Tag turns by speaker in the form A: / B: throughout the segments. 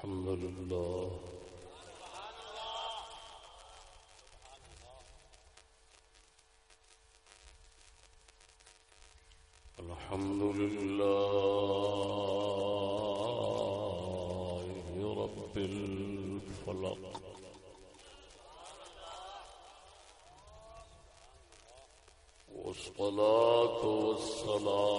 A: الحمد لله الحمد لله رب الفلق. والصلاة والسلام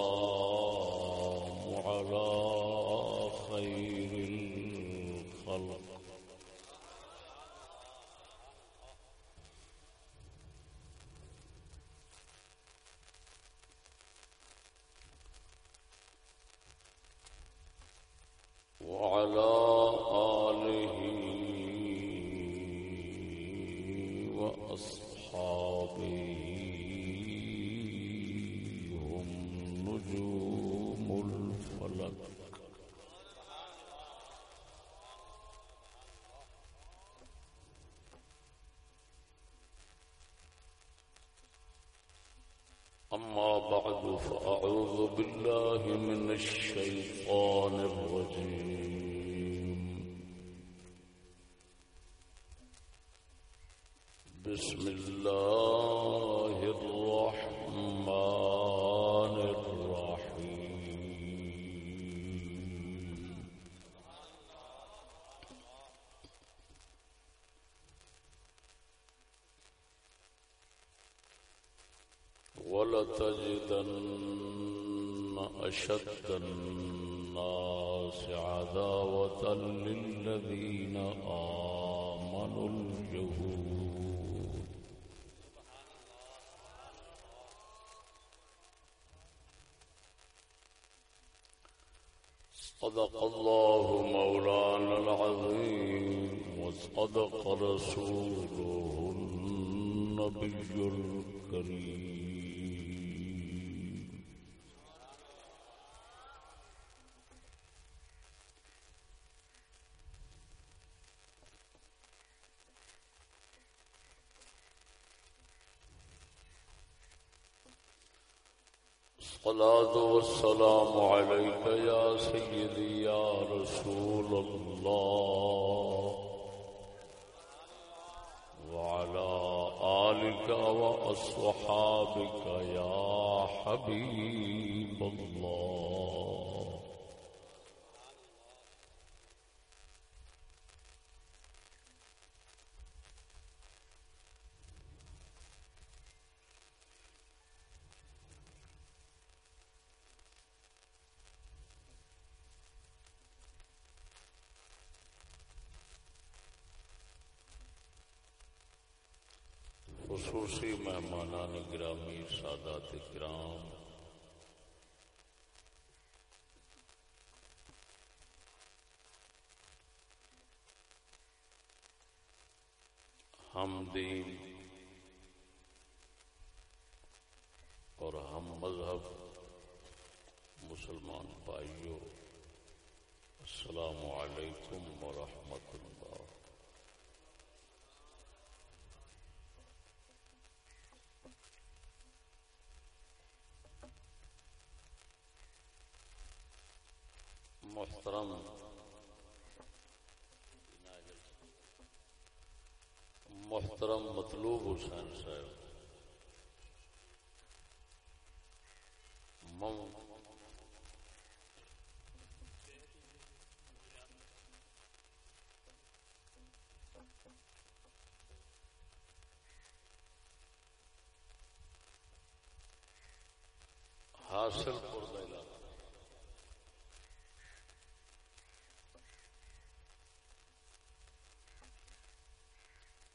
A: أما بعد فأعوذ بالله من الشيطان الرجيم. الكريم الصلاة والسلام عليك يا سيدي يا رسول الله. وأصحابك يا حبيب الله. خصوصی مہمانان گرامی، سادات کرام۔ ہم دین اور ہم مذہب، مسلمان بھائیوں السلام علیکم ورحمۃ اللہ محترم محترم مطلوب حسین صاحب۔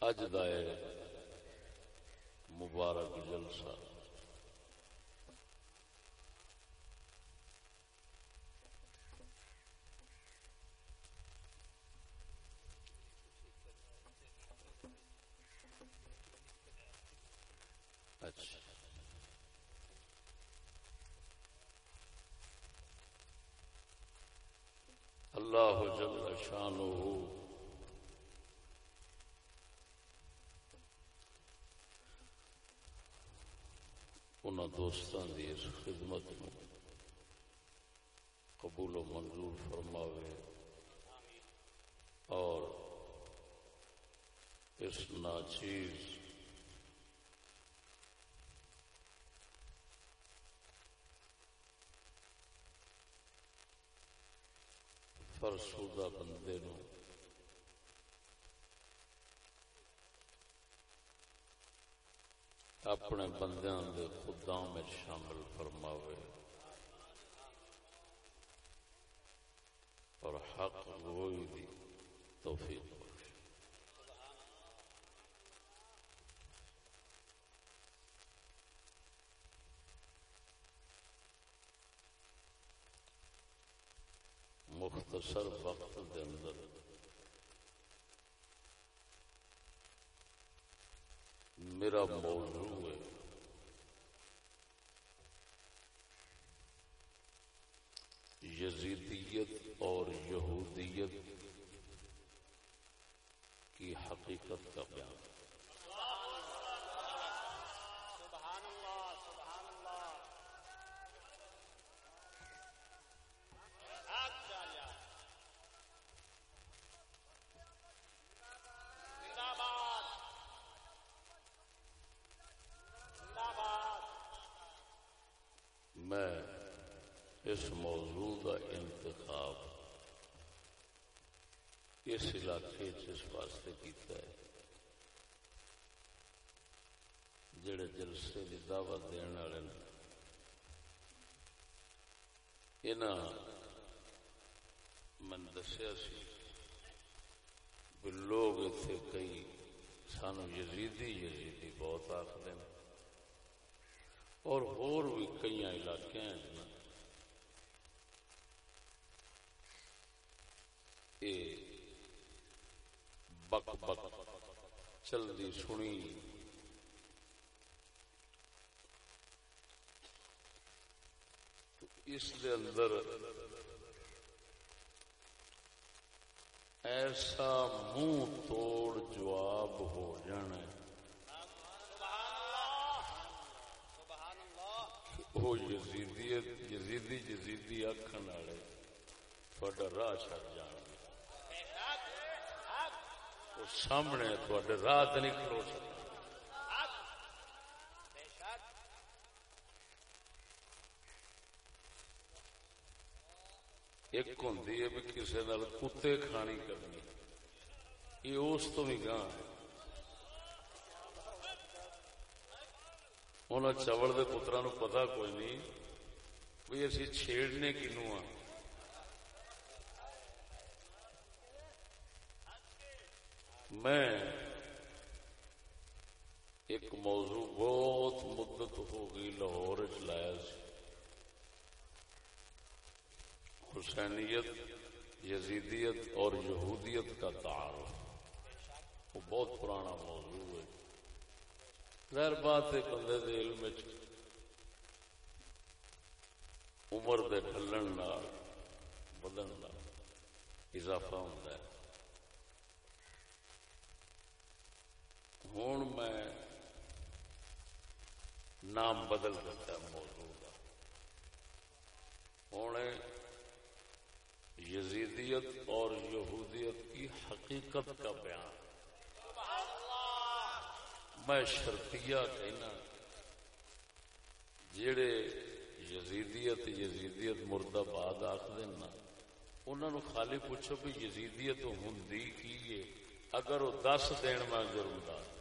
A: اج دائے مبارک جلسہ۔ اچھا۔ اللہ جل شانہ دوستان دی اس خدمت میں قبول و منظور فرماوے۔ اور اس ناچیز فرسودہ بندے نو اپنے بندیاں دے خداں میں شامل فرماوے۔ اور حق گوئی دی توفیق مختصر وقت دے اندر میرا موضوع ہے یزیدیت اور یہودیت کی حقیقت کا بیان۔ میں اس موضوع کا انتخاب اس علاقے اس واسطے کیتا ہے جڑے جلسے کی دعوت دن والے من دسیا سی لوگ اتنے کئی سانو یزیدی یزیدی بہت آخر اور ہور بھی کئی علاقے ہیں چلتی سنی۔ اس دے اندر ایسا منہ توڑ جواب ہو جانا وہ یزیدی یزیدی یزیدی آخر والے۔ تھوڑا راہ چڑ جان سامنے تھوڑے رات نہیں کھلو سکتے ایک ہوں بھی کسی نال کتے کھانی کرنی۔ یہ اس تو بھی گاہ انہوں چوڑ کے پترا نو پتا کوئی نہیں۔ بھی اسی چھیڑنے کنو ہاں میں ایک موضوع بہت مدت ہو گئی لاہور چلایا حسینیت، یزیدیت اور یہودیت کا تعارف۔ وہ بہت پرانا موضوع ہے۔ ظاہر بات ہے، بندے دے علم عمر دے ڈلن بدن اضافہ ہوتا ہے۔ ہوں میں نام بدل دیتا موضوع کا۔ ہوں یزیدیت اور یہودیت کی حقیقت کا بیان۔ میں شرطیہ کہنا جڑے یزیدیت یزیدیت مرد آباد آخر انہوں نے خالی پوچھو بھی یزیدیت ہوں کی اگر وہ دس دن میں جرم دار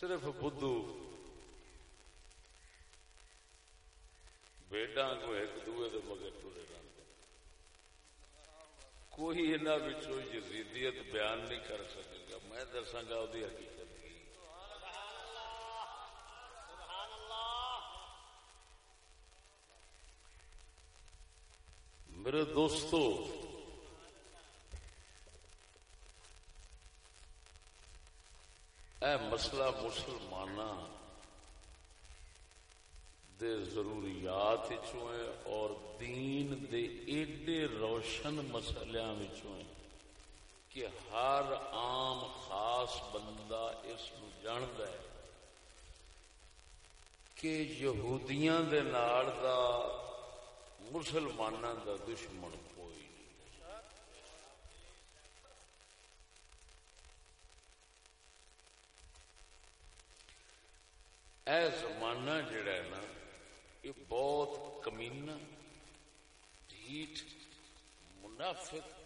A: صرف بدھو۔ بیڈا کو ایک دوے دے مگر ٹورے رہتے کوئی انہوں یزیدیت بیان نہیں کر سکے گا۔ میں دساں گا وہ حقیقت میرے دوستو اے مسئلہ مسلمان دے ضروریات اور دین دے ایڈے روشن مسلیاں کہ ہر عام خاص بندہ اس جاند ہے کہ یہودیاں دے نال دا مسلمانوں دا دشمن کوئی نہیں اے زمانہ جڑا ہے نا یہ بہت کمینا ڈھیٹ منافق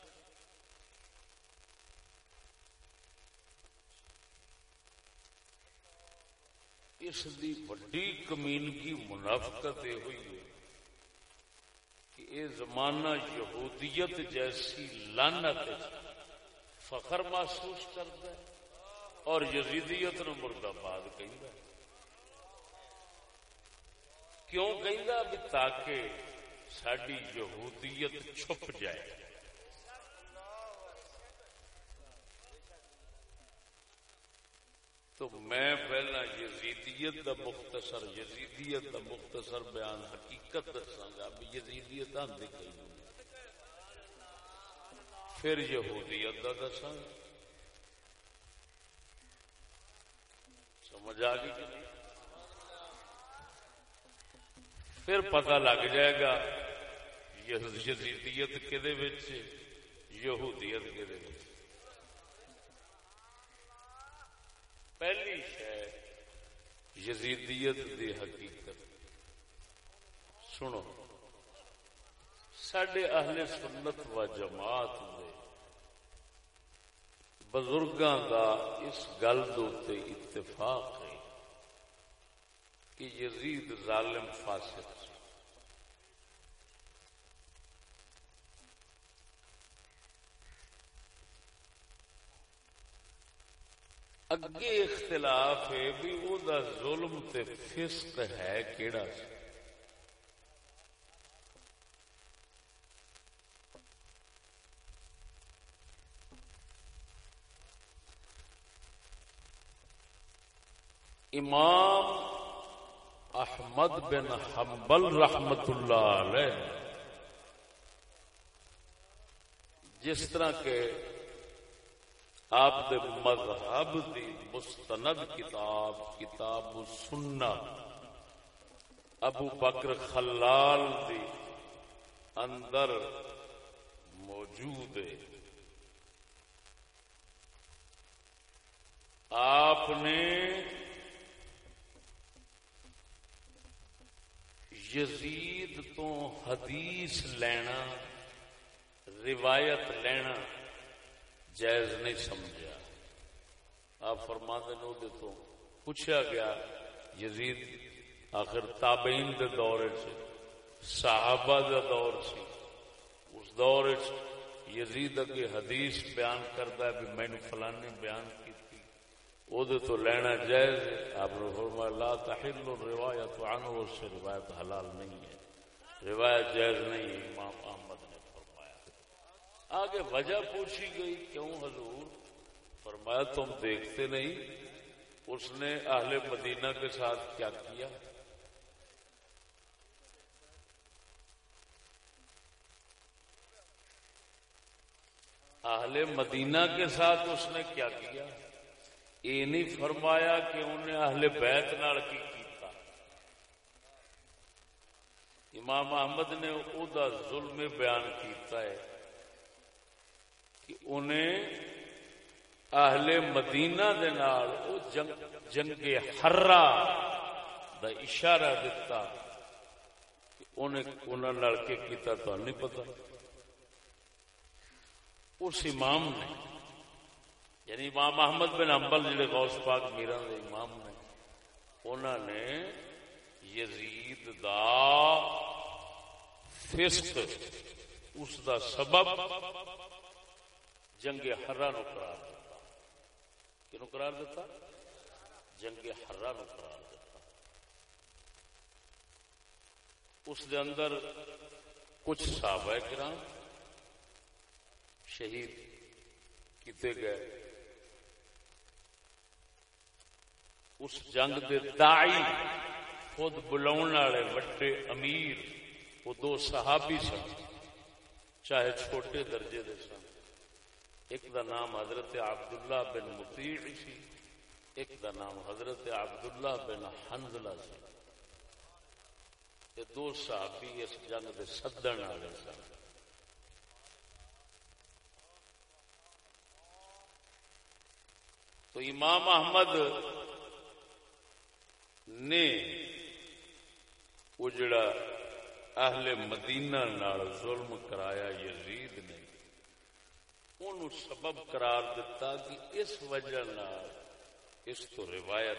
A: اس دی بڑی کمینگی منافقت یہ ہوئی ہے کہ یہ زمانہ یہودیت جیسی لانت فخر محسوس کرتا ہے اور یزیدیت نو مرد آباد کہ کیوں کہ تاکہ ساری یہودیت چھپ جائے۔ تو میں پہلا یزیدیت دا مختصر، یزیدیت دا مختصر بیان حقیقت دساں گا بھی یزیدیت آندی گئی پھر یہودیت دا دساں سمجھ آ گئی کہ پھر پتہ لگ جائے گا یزیدیت کہ یہودیت کہ پہلی شہ یزیدیت دی حقیقت۔ سنو سڈے اہل سنت و جماعت دے بزرگاں دا اس گل اتفاق ہے کہ یزید ظالم فاسق اگے اختلاف ہے بھی او دا ظلم تے فسق ہے کیڑا سی امام احمد بن حنبل رحمت اللہ علیہ، جس طرح کے آپ دے مذہب دی مستند کتاب کتاب سننا ابو بکر خلال دی اندر موجود ہے۔ آپ نے یزید تو حدیث لینا، روایت لینا۔ جائز نہیں سمجھا۔ آپ فرما دے تو پوچھا گیا، یزید، آخر تابعین دے دور صحابہ دا دور سی اس دور یزید اگے حدیث بیان کرتا ہے بھی میں نے فلانے بیان کی او دے تو لینا جائز آپ نے فرمایا، لا تحل روایت عنہ، اس سے روایت حلال نہیں ہے۔ روایت جائز نہیں ہے، امام احمد آگے وجہ پوچھی گئی، کیوں حضور؟ فرمایا، تم دیکھتے نہیں، اس نے اہل مدینہ کے ساتھ کیا کیا؟ اہل مدینہ کے ساتھ اس نے کیا کیا؟ یہ نہیں فرمایا کہ انہیں اہل بیت نال کی کیتا۔ امام احمد نے او دا ظلم بیان کیتا ہے۔ کہ انہیں اہل مدینہ دے نال او جنگ جنگ حرا دا اشارہ دیتا کہ انہیں انہاں نال کے کیتا تو نہیں پتا اس امام نے یعنی امام احمد بن امبل جڑے غوث پاک میران دے امام نے انہوں نے یزید دا فسق اس دا سبب جنگ ہرا نو قرار دیتا۔ کنو قرار دیتا؟ جنگ ہرا نو قرار دیتا۔ اس دے اندر کچھ صحابہ کرام شہید کیتے گئے۔ اس جنگ دے دائی خود بلاؤن والے وڈے امیر، وہ دو صحابی سن، چاہے چھوٹے درجے دے سن۔ ایک دا نام حضرت عبداللہ بن مطیع سی، ایک دا نام حضرت عبداللہ بن حنزلہ سی۔ یہ دو صحابی اس جنگ دے سدن والے سن۔ تو امام احمد نے وہ جڑا اہل مدینہ نال ظلم کرایا، یزید نے ان سبب قرار دیتا کہ اس وجہ نال اس تو روایت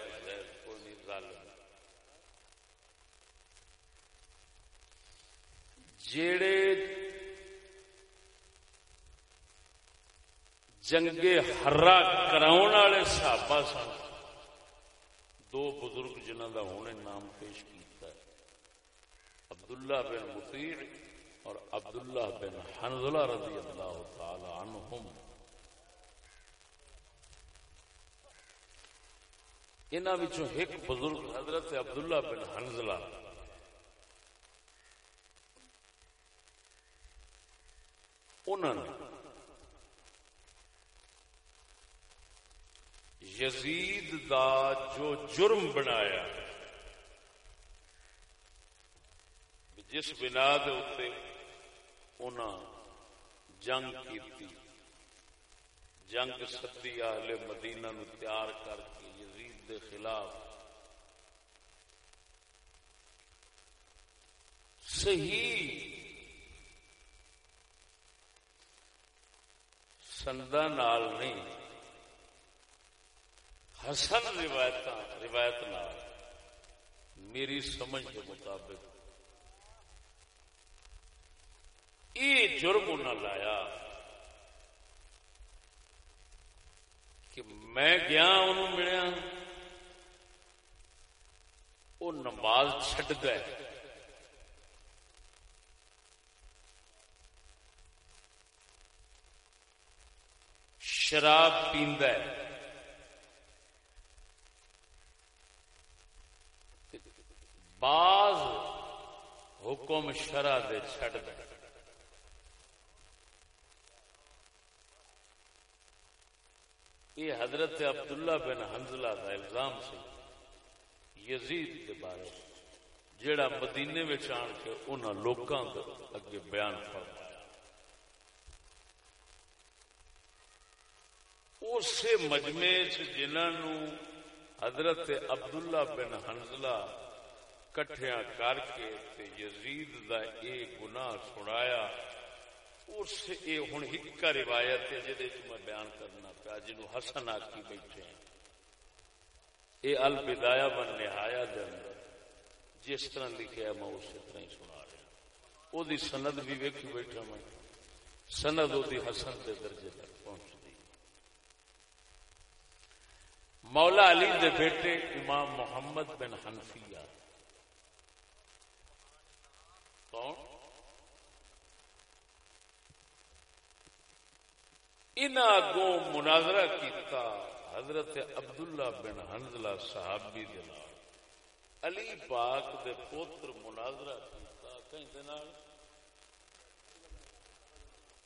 A: کو نہیں ظالم جڑے جنگے ہرا کراؤن والے صحابہ سن، دو بزرگ جنہ کا ہونے نام پیش کیتا ہے، عبداللہ بن مطیع اور عبداللہ بن حنزلہ رضی اللہ تعالی عنہم۔ انہوں ایک بزرگ حضرت عبداللہ بن حنزلہ انہوں نے یزید دا جو جرم بنایا، جس بنا دے جنگ کی جنگ سدی آلے مدینہ نو تیار کر کے یزید دے خلاف صحیح سندا نال نہیں، حسن روایت روایت میری سمجھ کے مطابق یہ جرم انہیں لایا۔ کہ میں گیا، انہوں ملیا۔ وہ نماز چڈ گئے۔ شراب پیند بعض حکم شرح دے چھڑ دے۔ یہ حضرت عبداللہ بن حنزلہ کا الزام سے یزید کے بارے، جیڑا مدینے میں آن کے انہوں لوگوں اگے بیان فرمایا۔ اس مجمے جنہوں حضرت عبداللہ بن حنزلہ کٹھیا کر کے یزید دا اے گناہ سنایا اس اے ہن ہکا روایت ہے جدے میں بیان کرنا پیا جنو حسن آکی بیٹھے ہیں۔ اے البدایا بن نہایا اندر، جس طرح لکھا ہے میں اسی طرح ہی سنا رہا او دی سند بھی ویکھی بیٹھا میں۔ سند او دی حسن دے درجے تک پہنچ دی مولا علی دے بیٹے امام محمد بن حنفیہ۔ ان اگوں مناظرہ کیتا، حضرت عبداللہ بن حنزلہ صحابی دلال علی پاک دے پوتر مناظرہ کیتا، کہیں دنال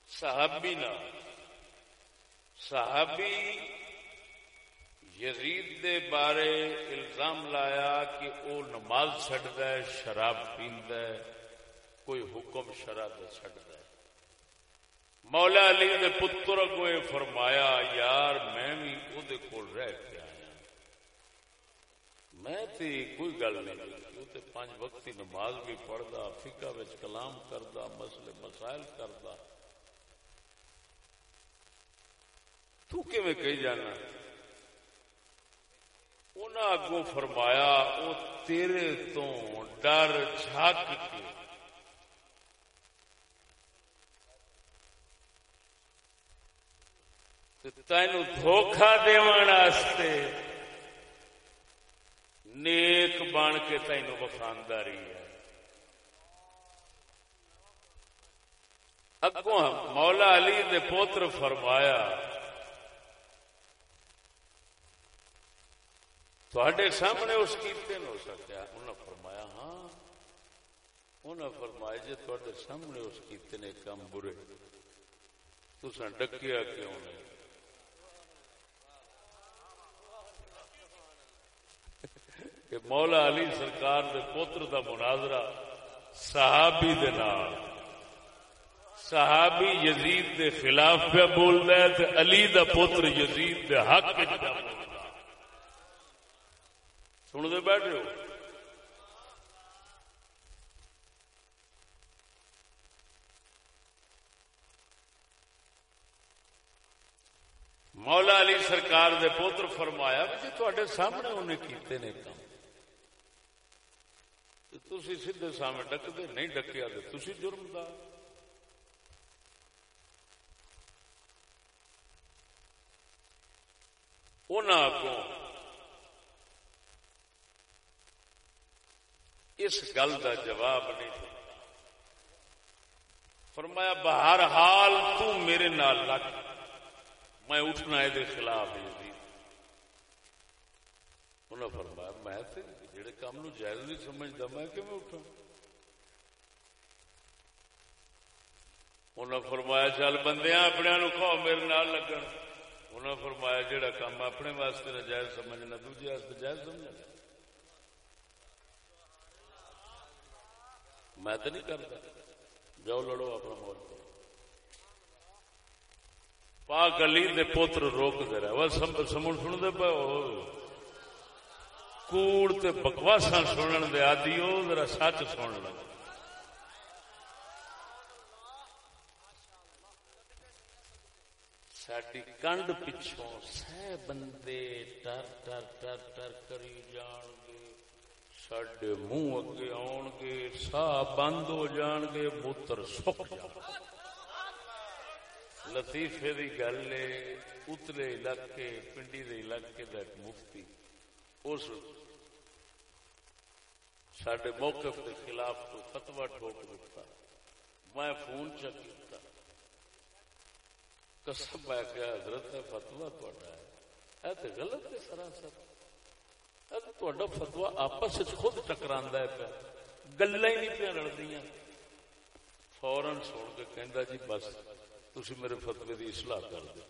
A: صحابی نا صحابی یزید دے بارے الزام لایا کہ او نماز چھڑ ہے، شراب پیند ہے، کوئی حکم شرح چڈ دے مولا علی نے پتر کو فرمایا، یار میں بھی وہ کول رہ کے آیا۔ میں تے کوئی گل نہیں وہ تے پانچ وقتی نماز بھی پڑھتا فکا کلام کرتا مسئلے مسائل کرتا تو میں کہی جانا؟ انہیں اگوں فرمایا وہ تیرے تو ڈر جھک کے تین دھوکھا داستے نیک بن کے تین وفانداری ہے۔ اگوں مولا علی دے پوتر فرمایا تھوڑے سامنے اس کیتے ہو سکیا انہیں فرمایا ہاں۔ انہیں فرمایا جی تھوڑے سامنے اس کیتے نے کم برے تسا ڈکیا کیوں نہیں کہ مولا علی سرکار دے پوتر دا مناظرہ صحابی دے نال، صحابی یزید دے خلاف پہ بولدا ہے تے علی دا پوتر یزید دے حق پہ سنتے بیٹھے ہو مولا علی سرکار دے پوتر فرمایا جی تے سامنے انہیں کیتے نے کام تھی سیدے سامنے ڈکتے نہیں ڈکیا تو تھی جرم دار اس گل کا جواب نہیں فرمایا بہر حال تو میرے نال لگ میں اٹھنا یہ خلاف انہیں فرمایا میں جڑے کام نو جائز نہیں سمجھتا، میں کیون اٹھا انہیں فرمایا، چل بندیاں اپنے نو کھو، میرے نال لگن۔ انہیں فرمایا، جڑا کام اپنے واسطے نجائز سمجھنا، دوجے واسطے جائز سمجھنا۔ میں تو نہیں کرتا جاؤ لڑو اپنا موج پاک علی دے پوتر روک دے رہا وہ سمن سن دے پہ کوڑ تے بکواسا سنن دے آدی ہو، ذرا سچ سن لگ ساری کنڈ پچھوں سہ بندے ٹر ٹر ٹر ٹر کری جان گے۔ سڈے منہ اگے آن گے سا بند ہو جان گے، موتر سک جان لطیفے کی گل ہے، اتلے علاقے، پنڈی دے علاقے کا مفتی۔ اس سڈے موقف کے خلاف تو فتوا ٹھوک دیتا۔ میں فون چکی قسم پہ کہ حضرت ہے فتوا ہے۔ تو غلط ہے سراسر۔ فتوا آپس خود ٹکرا پیا۔ گلا ہی نہیں پیا رلدی فورن سن کے کہہ جی بس تھی میرے فتوی کی سلاح کر دو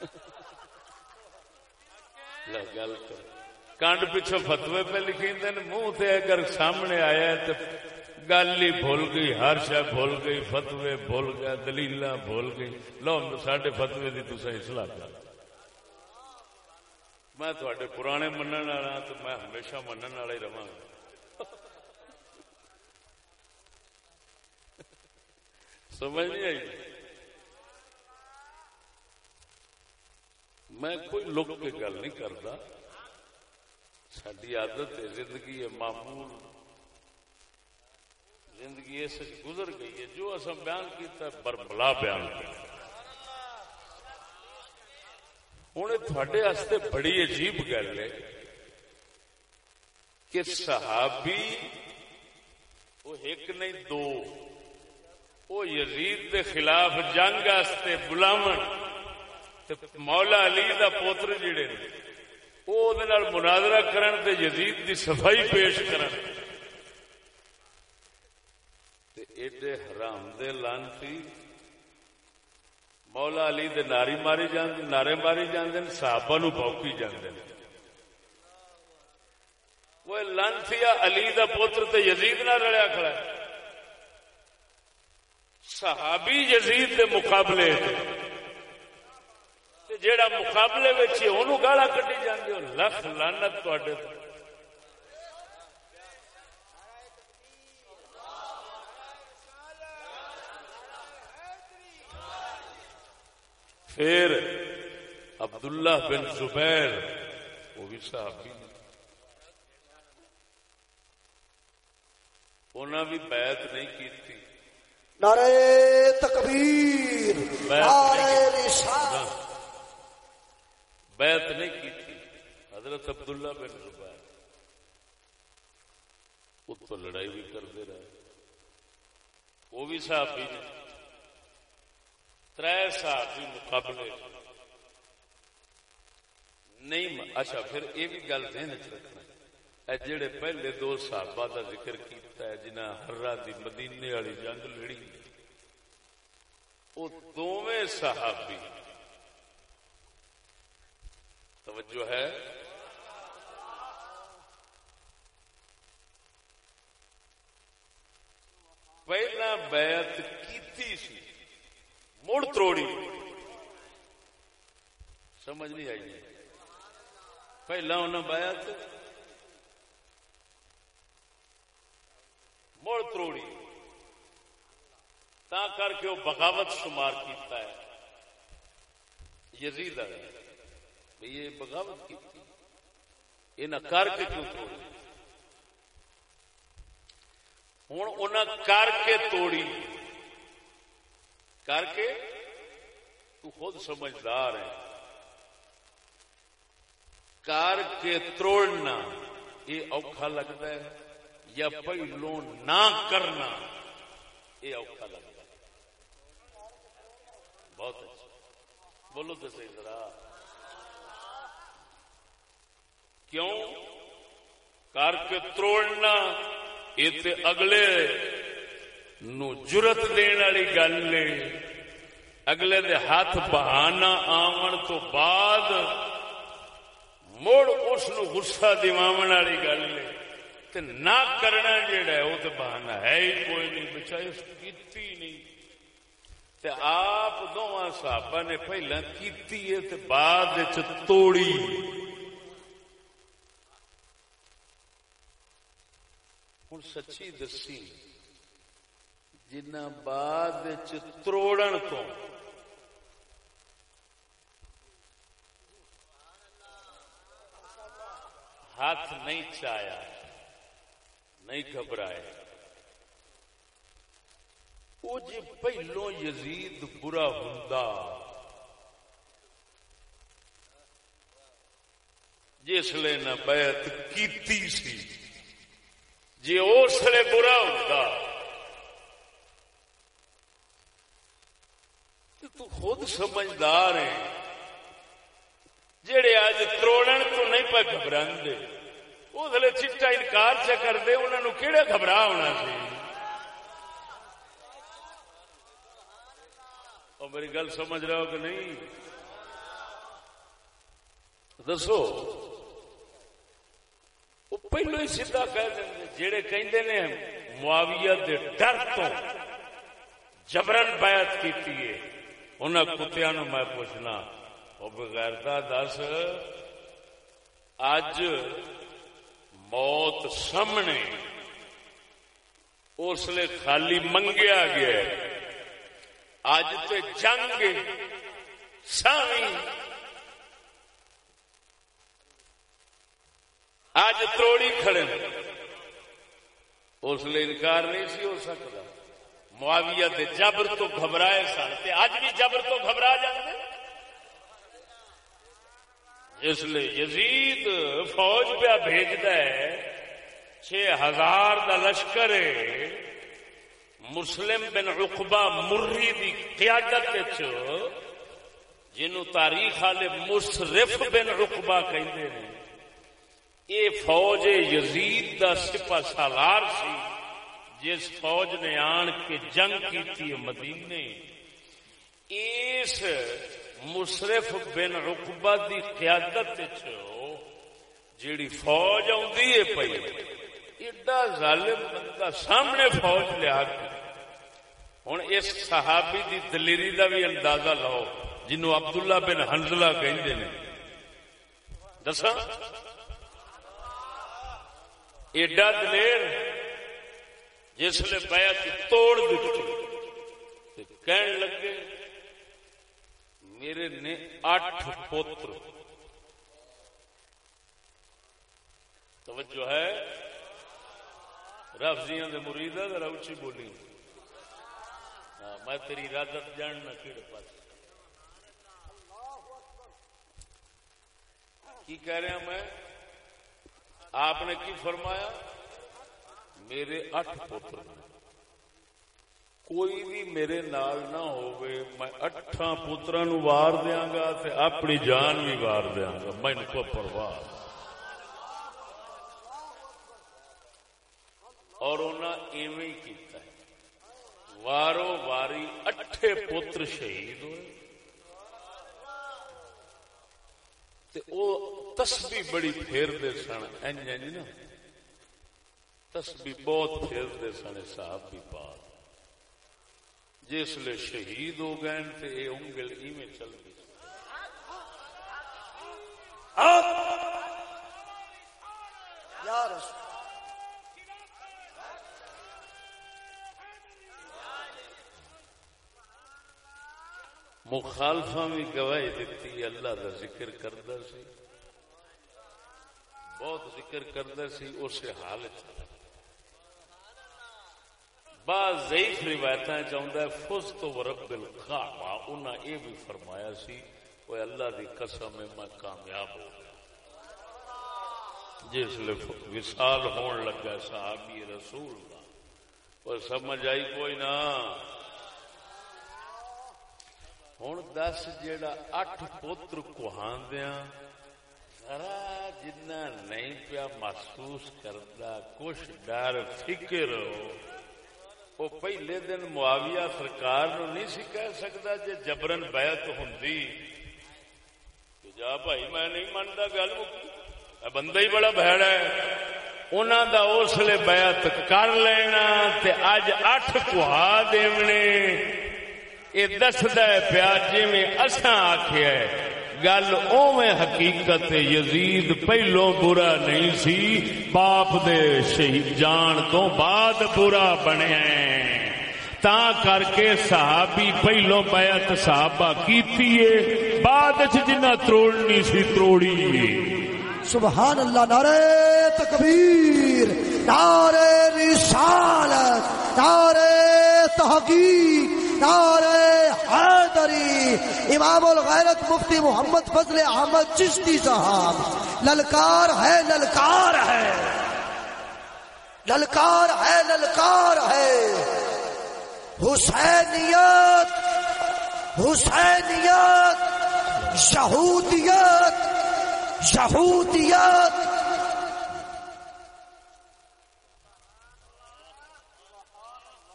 A: گل کر۔ کنڈ پیچھو فتوے پہ لکھی منہ تے اگر سامنے آیا تو گل ہی بھول گئی ہر شہ بھول گئی فتوے بھول گیا دلیل بھول گئی لو سڈے فتوے کی تصا سلاح کر میں تھوڑے پرانے من والا تو میں ہمیشہ من والا ہی رہا سمجھ نہیں آئی میں کوئی لک کے گل نہیں کرتا ساری عادت ہے، زندگی ہے معمول۔ زندگی اس گزر گئی ہے، جو اصل بیان کیتا ہے بربلا بیان کیا ہوں تھوڑے بڑی عجیب گل ہے کہ صحابی، وہ ایک نہیں، دو۔ وہ یزید کے خلاف جنگ بلاو مولا علی دا پوتر جڑے وہ مناظرہ کرن تے یزید دی صفائی پیش کرن ایڈے حرام دے لانتی مولا علی دے ناری ماری جان نعرے ماری جاندے صحابہ نو بوکی جاندے وہ لانتی علی دا پوتر تے یزید نہ رلیا کھڑا ہے صحابی یزید دے مقابلے جیڑا مقابلے میں انہوں گالا کٹی جاندے لکھ لانت تے پھر عبداللہ بن زبیر وہ بھی صحابی انہوں بھی بیعت نہیں کی تھی
B: نعرہ تکبیر
A: بیعت نہیں کی تھی۔ حضرت عبداللہ بن زبیر۔ اس تو لڑائی بھی کرتے رہے۔ وہ بھی صحابی نے۔ تر صحابی مقابلے۔ نہیں اچھا پھر یہ بھی گل دین چ رکھنا۔ اے جڑے پہلے دو صحابہ کا ذکر کیتا ہے جنہ ہرا دی مدینے والی جنگ لڑی۔ وہ دونوں صحابی توجہ ہے۔ پہلا بیعت کیتی سی، مڑ تروڑی۔ سمجھ نہیں آئی۔ پہلا انہیں بیعت، مڑ تروڑی۔ تا کر کے وہ بغاوت شمار کیتا ہے۔ یزید آ یہ بغاوت کی یہ نہ کر کے کیوں توڑی؟ ہوں انہیں کر کے توڑی۔ کر کے تو خود سمجھدار ہے کر کے توڑنا یہ اوکھا لگتا ہے یا پہلو نہ کرنا یہ اوکھا لگتا ہے۔ بہت اچھا۔ بولو تو صحیح ذرا۔ کیوں؟ کر کے توڑنا یہ اگلے نو جرت دین والی گل اگلے دے ہاتھ بہانا آمن تو بعد مڑ اس گسا دماو والی گل نہ کرنا جڑا ہے، وہ تو بہانا ہے ہی کوئی نہیں بچا کی نہیں۔ تے آپ دونوں صحابہ نے پہلا کیتی ہے، تے بعد توڑی۔ ہوں سچی دسی جنہ بعد تروڑن تو ہاتھ نہیں چایا نہیں گھبرائے وہ جی پہلو یزید برا ہوں جسے نہ بیعت کیتی سی جی اس لیے برا ہوتا۔ تو خود سمجھدار ہے جڑے اج تروڑن تو نہیں پہ گھبرا وہ چٹا انکار چ کرتے انہوں کہڑے گھبراہ ہونا سی اور میری گل سمجھ رہا ہو کہ نہیں؟ دسو۔ وہ پہلو ہی سیدھا کہہ دیں جہے کہندے نے معاویہ دے ڈر تو جبرن بیعت کیتی ہے انہاں کتیاں نو میں پوچھنا او بغیرتا دس اج موت سامنے اس لیے خالی منگیا گیا اج تے جنگ ساوی اج توڑی کھڑے اس لیے انکار نہیں سی ہو سکتا۔ معاویہ دے جبر تو گھبرائے سن۔ اج بھی جبر تو گھبرا جاتے اس لیے یزید فوج پہ بھیجد ہے۔ چھ ہزار دا لشکر مسلم بن رقبہ مری دی قیادت جنو تاریخ والے مصرف بن رقبہ کہتے ہیں۔ یہ فوج یزید دا سپا سالار سی، جس فوج نے آن کے جنگ کی تھی مدینے۔ اس مصرف بن رقبہ دی قیادت جیڑی فوج آئی پی ایڈا ظالم بندہ سامنے فوج لیا ہوں اس صحابی دی دلیری دا بھی اندازہ لو جنو عبداللہ بن ہنزلہ کہندے نے۔ دسا ایڈا دلیر جس نے بیعت توڑ دیتی کہن لگے، میرے نے اٹھ پوتر۔ توجہ ہے؟ رفضیاں دے مرید ہے، ذرا اچھی بولی۔ ہاں، میں تیری ارادت جاننا کہڑے پاس کی کہہ رہا میں؟ آپ نے کی فرمایا؟ میرے اٹھ پتر کوئی بھی میرے نال نہ ہوئے، میں اٹھا پترا نو وار دیا گا تے اپنی جان بھی وار دیا گا۔ میں کو پرواہ۔ اور انہیں ایویں کیتا ہے۔ وارو واری اٹھے پتر شہید ہوئے۔ تے او تسبی بڑی پھیر دے سن۔ این جی جی نا۔ تسبی بہت پھیر دے سن صاحب بھی پاس جس لیے شہید ہو گئے تو یہ انگل میں چل گئی مخالفا بھی گواہی دیتی اللہ کا ذکر کرتا سی۔ بہت ذکر کرتا سی اس حال بعض ضعیف روایت چاہتا ہے، فز تو رب القعبہ انہیں یہ بھی فرمایا سی وہ اللہ دی قسم میں کامیاب ہو گیا۔ جس وصال ہون لگا، صحابی رسول کا وہ سمجھ آئی کوئی نہ؟ ہوں دس جا اٹھ پوتر کہاندیا ذرا جنا نہیں پیا محسوس کرتا کچھ ڈر فکر وہ پہلے دن معاویہ سرکار نو نہیں سی کہہ سکتا جی جبرن بیعت ہوں جا بھائی میں نہیں منتا گل بندہ ہی بڑا بہڑا ہے انہوں دا اس لیے بیعت کر لینا تے اج اٹھ کہا دیونے یہ دسد پیا جی میں اصا آخیا گل اوے حقیقت یزید پہلو برا نہیں سی، باپ دے شہید جان تو بعد برا بنیا تا کر کے صحابی پہلو بیعت صحابہ کیتی ہے، بعد چ جنہ تروڑنی سی تروڑی
B: سبحان اللہ، نعرہ تکبیر، نعرہ رسالت، نعرہ تحقیق۔ حیدری امام الغیرت مفتی محمد فضل احمد چشتی صاحب۔ للکار ہے للکار ہے۔ للکار ہے للکار ہے۔ حسینیت حسینیت شہودیت شہودیت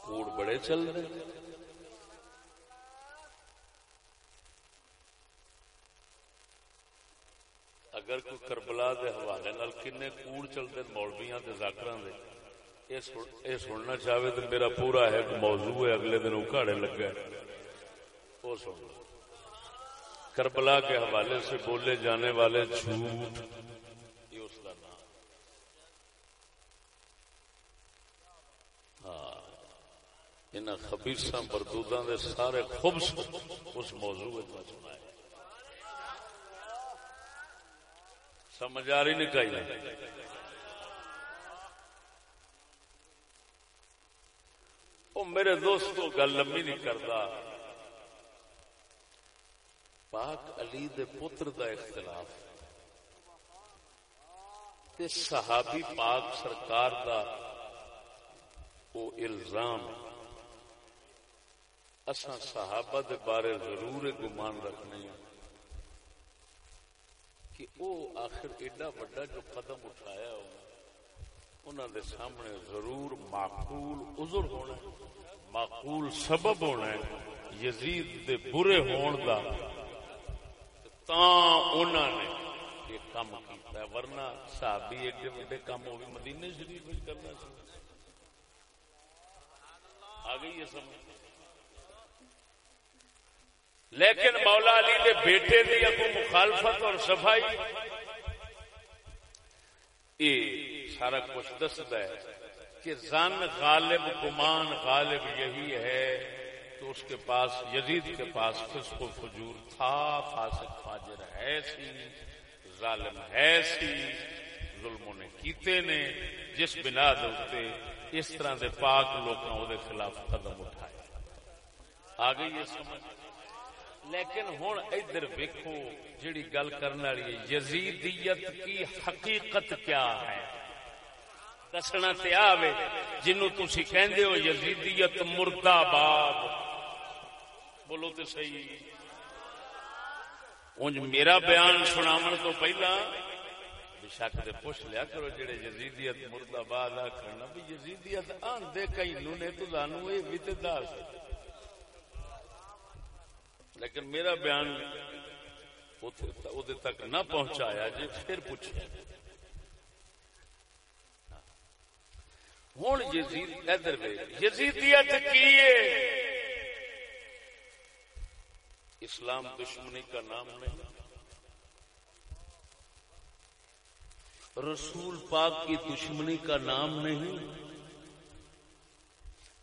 A: کوڑ بڑے چل رہے اگر کوئی کربلا دے حوالے نال کنے کوڑ چلتے مولویاں دے زاکراں دے، اے سننا چاہے تو میرا پورا ہے موضوع ہے، اگلے دن اکاڑے لگا وہ سن، کربلا کے حوالے سے بولے جانے والے جھوٹ۔ یہ اس کا نام۔ ہاں ان خبیصا بردودا دے سارے خوبص اس موضوع میں سنائے سمجھ آ رہی نہیں کہیں وہ میرے دوستوں گل لمبی نہیں کرتا پاک علی دے پتر دا اختلاف۔ تے صحابی پاک سرکار دا وہ الزام۔ اصا صحابہ دے بارے ضرور گمان رکھنے ہیں۔ کہ او آخر ایڈا وڈا جو قدم اٹھایا انہوں دے سامنے ضرور معقول عذر ہونا معقول سبب ہونا ہے، یزید دے برے ہون دا۔ تا انہوں نے یہ کام کیتا ہے، ورنہ صحابی ایڈے وڈے کام ہو مدینے شریف کرنا سی۔ آ گئی یہ سمجھ۔ لیکن مولا علی دے بیٹے دی اگو مخالفت اور صفائی یہ سارا کچھ دستا ہے کہ زن غالب، گمان غالب یہی ہے تو اس کے پاس، یزید کے پاس فسق و فجور تھا، فاسق فاجر ہے سی، ظالم ہے سی، ظلموں نے کیتے نے، جس بنا دے اس طرح دے پاک لوگوں دے خلاف قدم اٹھائے۔ آگے یہ سمجھ۔ لیکن ہوں ادھر ویکو جیڑی گل کرنے والی یزیدیت کی حقیقت کیا ہے؟ دسنا تے آوے جنو تھی کہندے ہو، یزیدیت مردہ باد بولو تو صحیح۔ انج میرا بیان سناون تو پہلا شک دے پوچھ لیا کرو جڑے یزیدیت مردہ باد آخر بھی یزیدیت آندے کئی نو نے تو لانو یہ بھی تے دس لیکن میرا بیان تک نہ پہنچایا جی پھر پوچھا ہوں یزید، ادھر یزیدیت کی اسلام دشمنی کا نام نہیں۔ رسول پاک کی دشمنی کا نام نہیں۔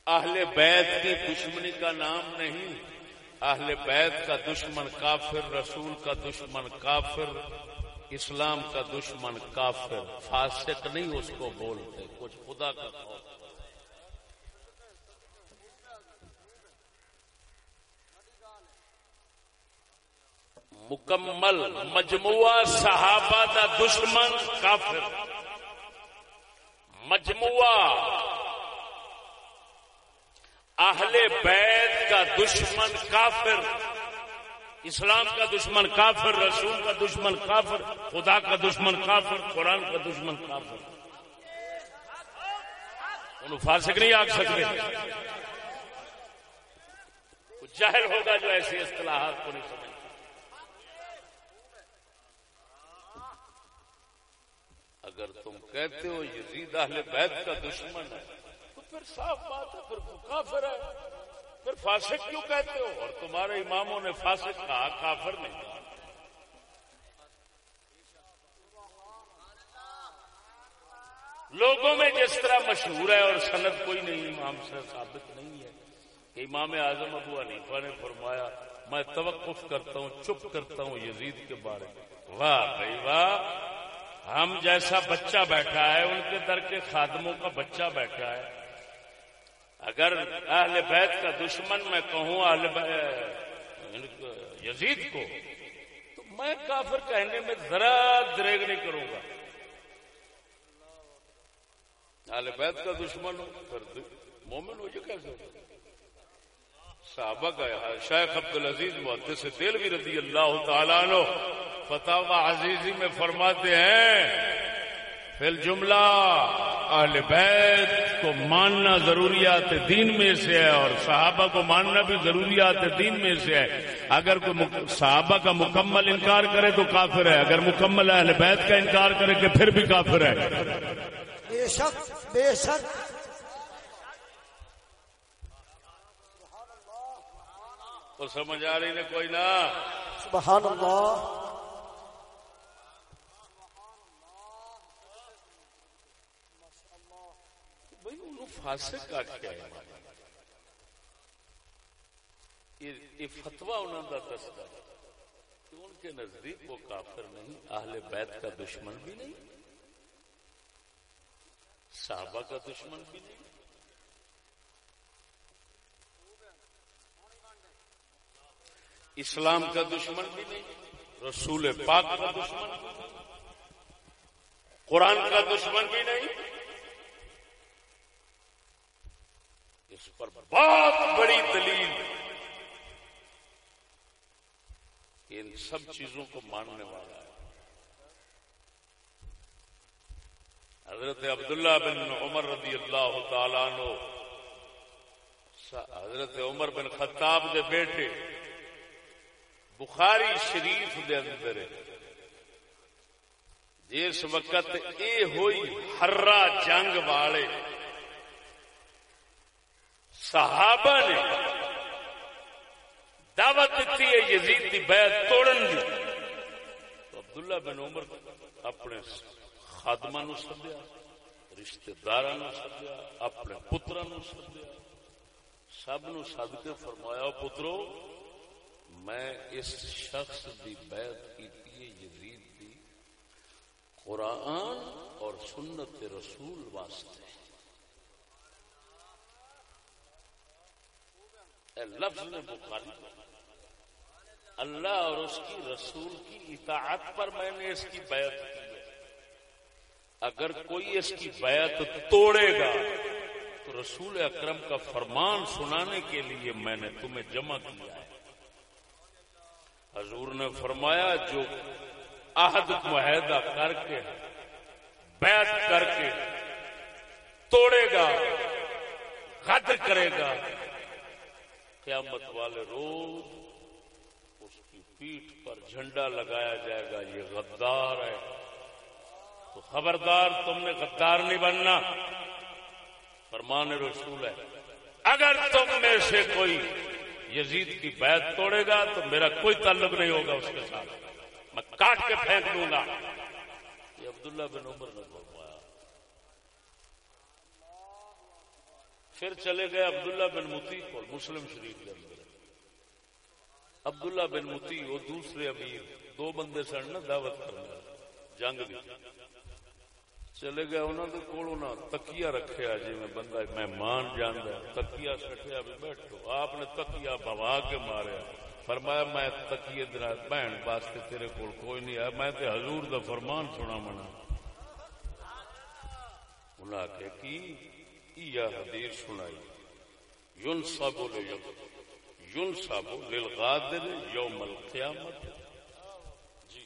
A: اہل بیت کی دشمنی کا نام نہیں۔ اہل بیت کا دشمن کافر، رسول کا دشمن کافر، اسلام کا دشمن کافر۔ فاسق نہیں اس کو بولتے، کچھ خدا کا خوف مکمل مجموعہ صحابہ دا دشمن کافر۔ مجموعہ اہل بیت کا دشمن کافر، اسلام کا دشمن کافر، رسول کا دشمن کافر، خدا کا دشمن کافر، قرآن کا دشمن کافر۔ انہوں فاسق نہیں آگ سکتے۔ جہل ہوگا جو ایسی اصطلاحات کو نہیں سمجھ اگر تم کہتے ہو یزید اہل بیت کا دشمن ہے پھر صاف بات ہے، پھر کافر ہے۔ پھر فاسق کیوں کہتے ہو؟ اور تمہارے اماموں نے فاسق کہا، کافر نہیں۔ کہا لوگوں میں جس طرح مشہور ہے اور صنعت کوئی نہیں، امام سے ثابت نہیں ہے کہ امام اعظم ابو حنیفہ نے فرمایا، میں توقف کرتا ہوں، چپ کرتا ہوں یزید کے بارے میں۔ واہ بھائی واہ، ہم جیسا بچہ بیٹھا ہے، ان کے در کے خادموں کا بچہ بیٹھا ہے۔ اگر اہل بیت کا دشمن میں کہوں اہل یزید کو، تو میں کافر کہنے میں ذرا دریگ نہیں کروں گا۔ اہل بیت کا دشمن ہو مومن ہو یہ کیسے؟ ہوگا صحابہ کا شیخ عبد العزیز محدث دلوی رضی اللہ تعالیٰ عنہ فتح عزیزی میں فرماتے ہیں فل جملہ اہل بیت کو ماننا ضروریات دین میں سے ہے اور صحابہ کو ماننا بھی ضروریات دین میں سے ہے۔ اگر کوئی صحابہ کا مکمل انکار کرے تو کافر ہے۔ اگر مکمل اہل بیت کا انکار کرے کہ پھر بھی کافر ہے۔
B: بے شک بے شک۔
A: تو سمجھ آ رہی نے کوئی نہ
B: سبحان اللہ۔
A: فاسق کا کیا یہ فتوا انہوں کا دستا کہ ان کے نزدیک وہ کافر نہیں، اہل بیت کا دشمن بھی نہیں، صحابہ کا دشمن بھی نہیں۔ اسلام کا دشمن بھی نہیں، رسول پاک کا دشمن قرآن کا دشمن بھی نہیں۔ اس پر بہت بڑی دلیل ان سب چیزوں کو ماننے والا ہے۔ حضرت عبداللہ بن عمر رضی اللہ تعالیٰ نو حضرت عمر بن خطاب دے بیٹے، بخاری شریف دے اندر جس وقت اے ہوئی ہرا جنگ والے صحابہ نے دعوت دیتی ہے یزید کی بیعت توڑن دی۔ تو عبداللہ بن عمر اپنے خادمہ نو سدیا رشتے دار سدیا، اپنے پترا نو سدیا۔ سب نو سد کے فرمایا پترو، میں اس شخص کی بیعت کی یزید کی قرآن اور سنت رسول واسطے۔ لفظ نے بخاری۔ اللہ اور اس کی رسول کی اطاعت پر میں نے اس کی بیعت کی ہے۔ اگر کوئی اس کی بیعت توڑے گا، تو رسول اکرم کا فرمان سنانے کے لیے میں نے تمہیں جمع کیا ہے۔ حضور نے فرمایا، جو عہد معاہدہ کر کے، بیعت کر کے توڑے گا قدر کرے گا قیامت والے روز اس کی پیٹ پر جھنڈا لگایا جائے گا، یہ غدار ہے۔ تو خبردار، تم نے غدار نہیں بننا۔ فرمان رسول ہے، اگر تم میں سے کوئی یزید کی بیعت توڑے گا، تو میرا کوئی تعلق نہیں ہوگا اس کے ساتھ۔ میں کاٹ کے پھینک دوں گا۔ یہ عبداللہ بن عمر نے فرمایا پھر چلے گئے عبداللہ بن متی کو مسلم شریف کے اندر۔ عبداللہ بن متی وہ دوسرے امیر، دو بندے سن نا دعوت کرنا جنگ دی۔ چلے گئے انہوں نے کول تکیا رکھیا جی میں بندہ، مہمان جانا تکیا سٹیا بھی بیٹھو۔ آپ نے تکیا بوا کے ماریا۔ فرمایا، میں تکیے بہن واسطے تیرے کول کوئی نہیں آیا۔ میں تے حضور دا فرمان سنا منا انہاں آخیا کی؟ یا حدیث سنائی. یون سب یون سب للغادر یوم القیامت. جی.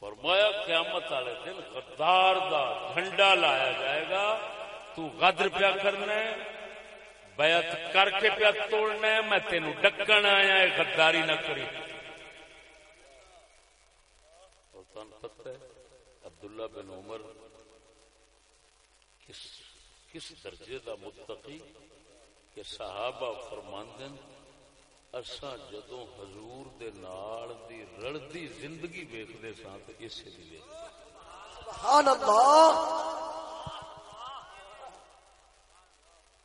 A: فرمایا قیامت والے دن غدار دا جھنڈا لایا جائے گا. تو غدر پیا کرنا ہے. بیعت کر کے پیا توڑنا ہے. میں تینوں ڈکن آیا ہے. غداری نہ کری. پتہ ہے، عبداللہ بن عمر کس درجے دا متقی کہ صحابہ فرماندن اساں جدوں حضور دے نال دی رلدی زندگی ویکھدے ساں تے اسے دی ویکھدے
B: سبحان اللہ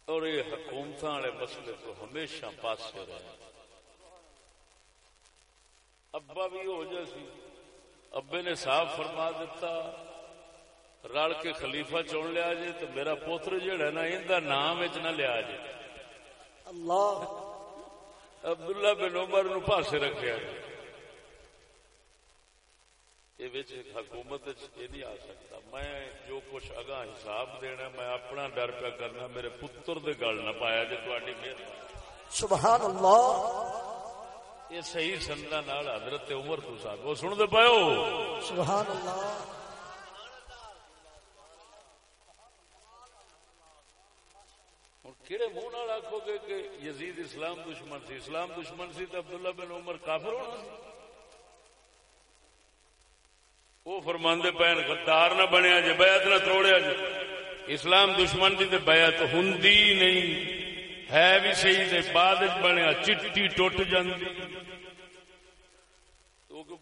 A: اور یہ حکومت والے مسئلے تو ہمیشہ پاس رہے۔ ابا بھی ہو جائے ابے نے صاف فرما دیتا رل کے خلیفہ چن لیا جی تو میرا پوتر جہا نا ان نام نہ لیا جی
B: اللہ۔
A: عبداللہ بن عمر نو پاسے رکھا جی یہ حکومت یہ نہیں آ سکتا۔ میں جو کچھ اگاں حساب دینا میں اپنا ڈر پہ کرنا میرے پتر دے گل نہ پایا جی تاری
B: سبحان اللہ۔
A: یہ صحیح سندا نال حضرت عمر تو صاحب وہ سن دے پاؤ
B: سبحان اللہ۔
A: کہڑے منہ نال آخو گے کہ یزید اسلام دشمن سی؟ اسلام دشمن سی تو عبداللہ بن عمر کافر ہونا سی؟ وہ فرماندے پین غدار نہ بنیا جی بیعت نہ توڑیا جی اسلام دشمن کی تو بیعت ہوں نہیں۔ ہے بھی صحیح تے بعد بنیا، چٹی ٹوٹ جاندی۔ تو کیوں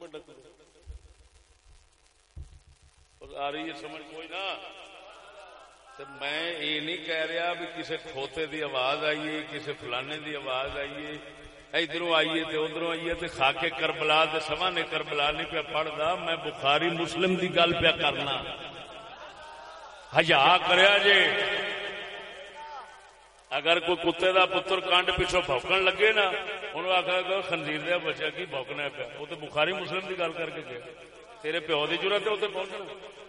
A: آ رہی ہے، سمجھ کوئی نہ۔ میں یہ نہیں کہہ رہا بھی کسی کھوتے دی آواز آئیے کسی فلانے دی آواز آئیے ادھر آئیے تے ادھر آئیے تے خا کے کربلا سوا نے کربلا نہیں پیا پڑھتا میں بخاری مسلم دی گل پیا کرنا ہزا کریا جے اگر کوئی کتے دا پتر کانڈ پیچھو بوکن لگے نا انہوں آخر گا خنزیر دیا بچہ کی بوکنا پیا وہ تو بخاری مسلم دی گل کر کے گیا تیرے پیو کی ضرورت ہے اتنے پہنچنا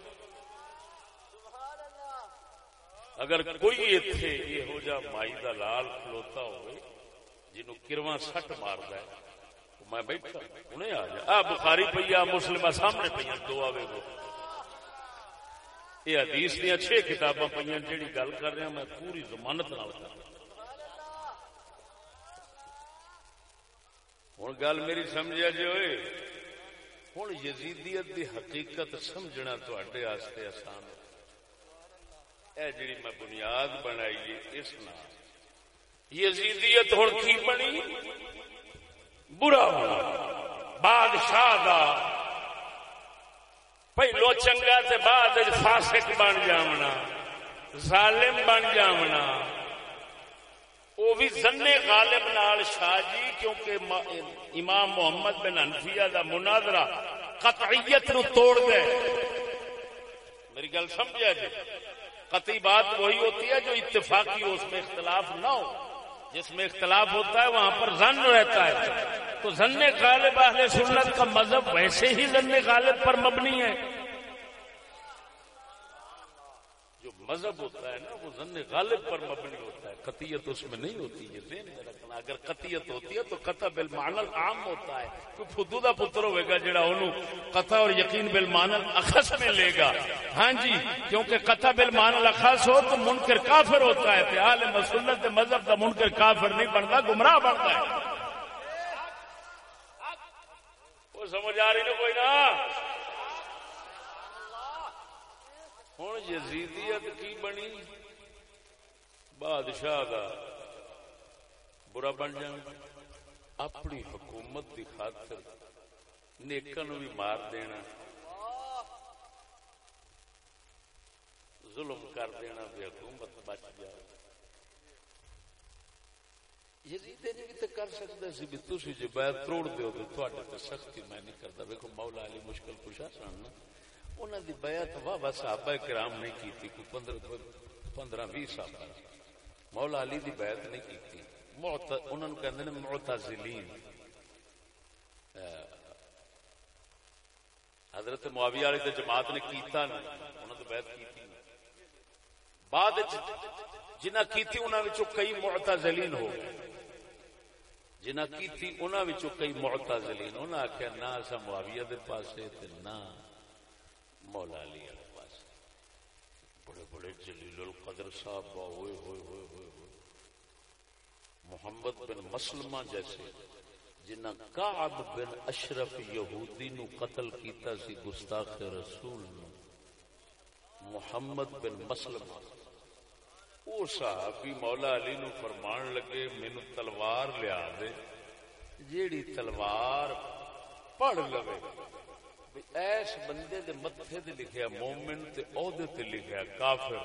A: اگر کوئی اتنے یہ جا مائی دا لال کھلوتا ہوئے جنو کرواں سٹ مار ہے میں بیٹھا، انہیں آ جا۔ آ بخاری پہ آ مسلم سامنے پہ دو آوے وہ۔ یہ حدیث دیا چھ کتاباں پہ جیڑی گل کر رہا میں پوری زمانت نال کر ہوں۔ گل میری سمجھا جی ہوئے ہوں یزیدیت دی حقیقت سمجھنا تے آسان ہے۔ جیڑی میں بنیاد بنائی اس نام یزیدیت ہوں کی بنی؟ برا ہونا۔ بادشاہ دا۔ پہلو چنگا تے بعد فاسق بن جامنا ظالم بن جامنا وہ بھی زنے غالب نال شاہ جی کیونکہ امام محمد بن انفیہ دا مناظرہ قطعیت نو توڑ دے میری گل سمجھا جی؟ قطعی بات وہی ہوتی ہے جو اتفاقی ہو، اس میں اختلاف نہ ہو۔ جس میں اختلاف ہوتا ہے، وہاں پر زن رہتا ہے۔ تو زن غالب اہل سنت کا مذہب ویسے ہی زن غالب پر مبنی ہے۔ جو مذہب ہوتا ہے نا، وہ زن غالب پر مبنی ہوتا ہے۔ قطیت اس میں نہیں ہوتی ہے دین ہے۔ رکھنا اگر قطیت ہوتی ہے تو قطع بالمعنل عام ہوتا ہے۔ کوئی فدو کا پتر ہوئے گا جڑا انہوں قطع اور یقین بالمعنل اخص میں لے گا۔ ہاں جی کیونکہ قطع بالمعنل اخص ہو تو منکر کافر ہوتا ہے۔ تے عالم سنت مذہب کا منکر کافر نہیں بنتا، گمراہ بنتا ہے۔ وہ سمجھ آ رہی نا کوئی نا؟ ہوں یزیدیت کی بنی؟ بادشاہ دا۔ برا بن جان۔ اپنی حکومت کی خاطر نیکن بھی مار دینا۔ ظلم کر دینا بھی حکومت بچ جائے۔ یزید جی نے بھی تو کر سکتا سی بھی تسی جی بیعت توڑ دیو تو تے سختی میں نہیں کردا۔ ویکھو مولا علی مشکل کشا سن نا۔ انہاں دی بیعت واہ واہ صحابہ کرام نہیں کیتی، کوئی 15 15 20 صحابہ۔ مولا علی دی بیعت نہیں کیتی۔ معت انہاں نوں کہندے معتزلین۔ حضرت معاویہ والی تے جماعت نے کیتا نہیں انہاں تو بیعت کیتی۔ بعد جنہ کیتی، انہاں وچوں کئی معتزلین ہو گئے۔ جنہ کی تھی انہاں وچوں کئی معتزلین۔ انہاں آکھیا، نہ اسا معاویہ دے پاسے تے نہ مولا علی والے پاسے۔ بڑے بڑے جلیل القدر صاحب ہوئے ہوئے ہوئے۔ محمد بن مسلمہ جیسے، جنہ کعب بن اشرف یہودی نو قتل کیتا سی گستاخ رسول نو، محمد بن مسلمہ۔ وہ صحابی مولا علی نو فرمان لگے، مینو تلوار لیا دے، جیڑی تلوار پڑھ لو ایس بندے دے متھے تے لکھیا مومن تے عہدے تے لکھیا کافر۔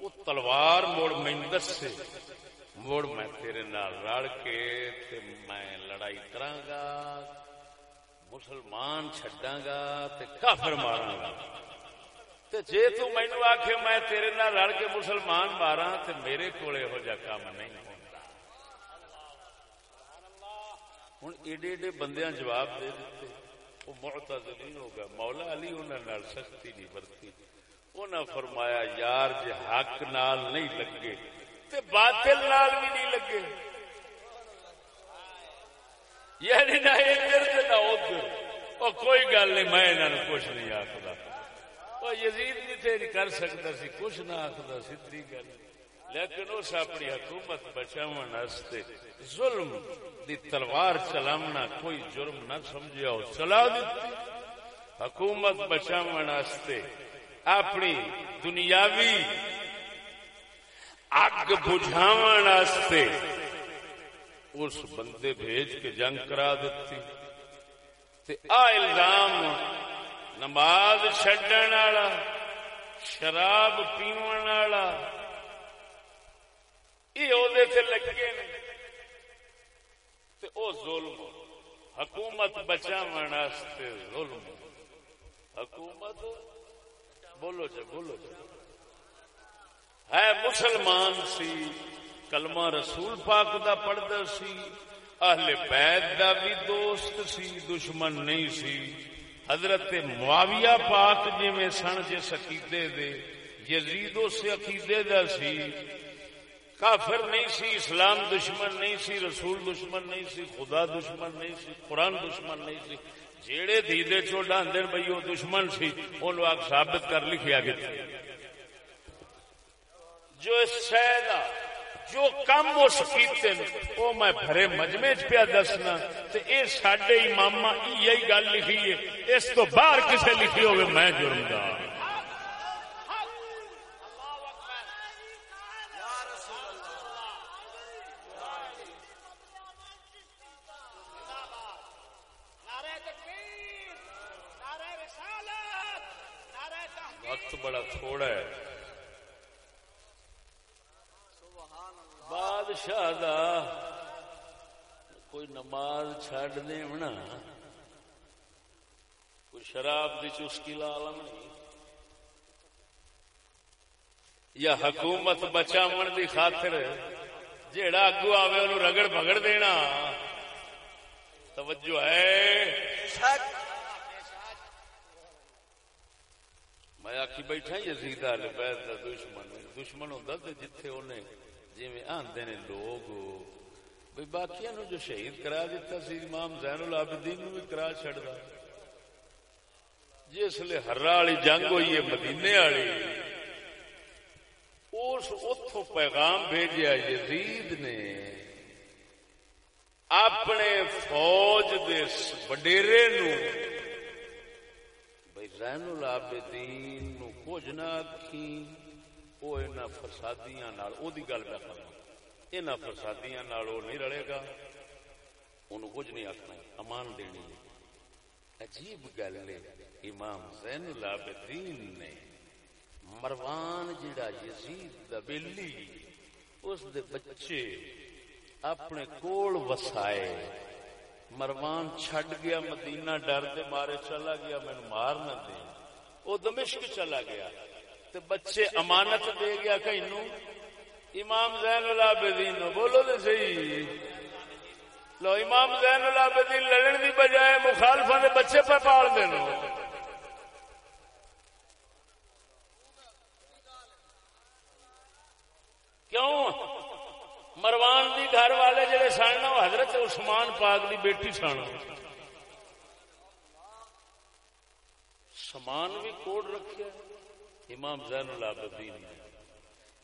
A: وہ تلوار موڑ میں دس سے موڑ میں تیرے نال رڑ کے تے میں لڑائی کراں گا مسلمان چھڈاں گا تے کافر ماراں گا جی تینو آخ میں تیرے نال رل کے مسلمان مارا تو میرے کو جا کام نہیں ہوتا ہوں ایڈے ایڈے بندیاں جواب دے دیتے وہ محتاج نہیں ہوگا مولا علی انہوں سختی نہیں برتی۔ انہیں فرمایا، یار جی حق نال نہیں لگے تے باطل نال بھی نہیں لگے۔ یعنی نہ ادھر نہ ادھر کوئی گل نہیں، میں انہوں کچھ نہیں آخر یزید بھی تیری کر سکتا سی، کچھ نہ آخر سی گل۔ لیکن اس اپنی حکومت بچاؤ ظلم دی تلوار چلاونا کوئی جرم نہ سمجھا ہو چلا دیتی حکومت بچاؤ اپنی دنیاوی اگ بجھاو اس بندے بھیج کے جنگ کرا دیتی۔ آ الزام نماز چڈن والا، شراب پیو والا، یہ لگے او ظلم، حکومت بچاو ظلم۔ حکومت؟ بولو جی بولو جی ہے مسلمان سی، کلمہ رسول پاک دا پڑھتا سی، اہل بیت دا بھی دوست سی، دشمن نہیں سی۔ حضرت معاویہ پاک جی میں سن، جس عقیدے دے، یزید سے عقیدے دا سی۔ کافر نہیں سی، اسلام دشمن نہیں سی، رسول دشمن نہیں سی، خدا دشمن نہیں سی، قرآن دشمن نہیں سی۔ جیڑے دیدے چو ڈاندر بھائی وہ دشمن سی وہ لوگ ثابت کر لکھیا گیا۔ جو اس شہر جو کم اس کیتے وہ میں بھرے مجمے چ پیا دسنا یہ سڈے امام یہی گل لکھی ہے، اس تو باہر کسے لکھی ہوگی میں جرمدار دار وقت بڑا تھوڑا ہے بادشاہ دا کوئی نماز چڈ دینا کوئی شراب کی چسکی لا نہیں یا حکومت بچاو دی خاطر جیڑا اگو آوے انہوں رگڑ بگڑ دینا۔ توجہ ہے۔ میں آخی بیٹھا یزید آل بیت دا دشمن۔ دشمن ہوتا تو جتھے انہیں جی آدھے نے لوگ۔ بھائی باقی نو جو شہید کرا دیتا سی، امام زین العابدین نو بھی کرا چڑتا جس لیے ہرا والی جنگ ہوئی ہے، مدینے والی، اس اتو پیغام بھیجا یزید نے اپنے فوج دے وڈیرے نو بھائی زین العابدین نو کچھ نہ آخی وہ فسادیاں گل پہ کرنا یہاں فسادیاں نہیں رلے گا ان کچھ نہیں آخنا امان دینی عجیب گل ہے۔ امام زین العابدین نے مروان جڑا یزید دا بیلی اس دے بچے اپنے کول وسائے مروان چھڈ گیا، مدینہ ڈر دے مارے چلا گیا مین مار نہ دے۔ وہ دمشق چلا گیا۔ تے بچے امانت دے گیا کہ امام زین العابدین بولو تو صحیح۔ لو امام زین العابدین لڑن دی بجائے مخالفا دے بچے پہ پال دینا کیوں؟ مروان دی گھر والے جڑے سن وہ حضرت عثمان پاک دی بیٹی سن۔ سمان بھی کوڈ رکھے امام زین العابدین۔ نے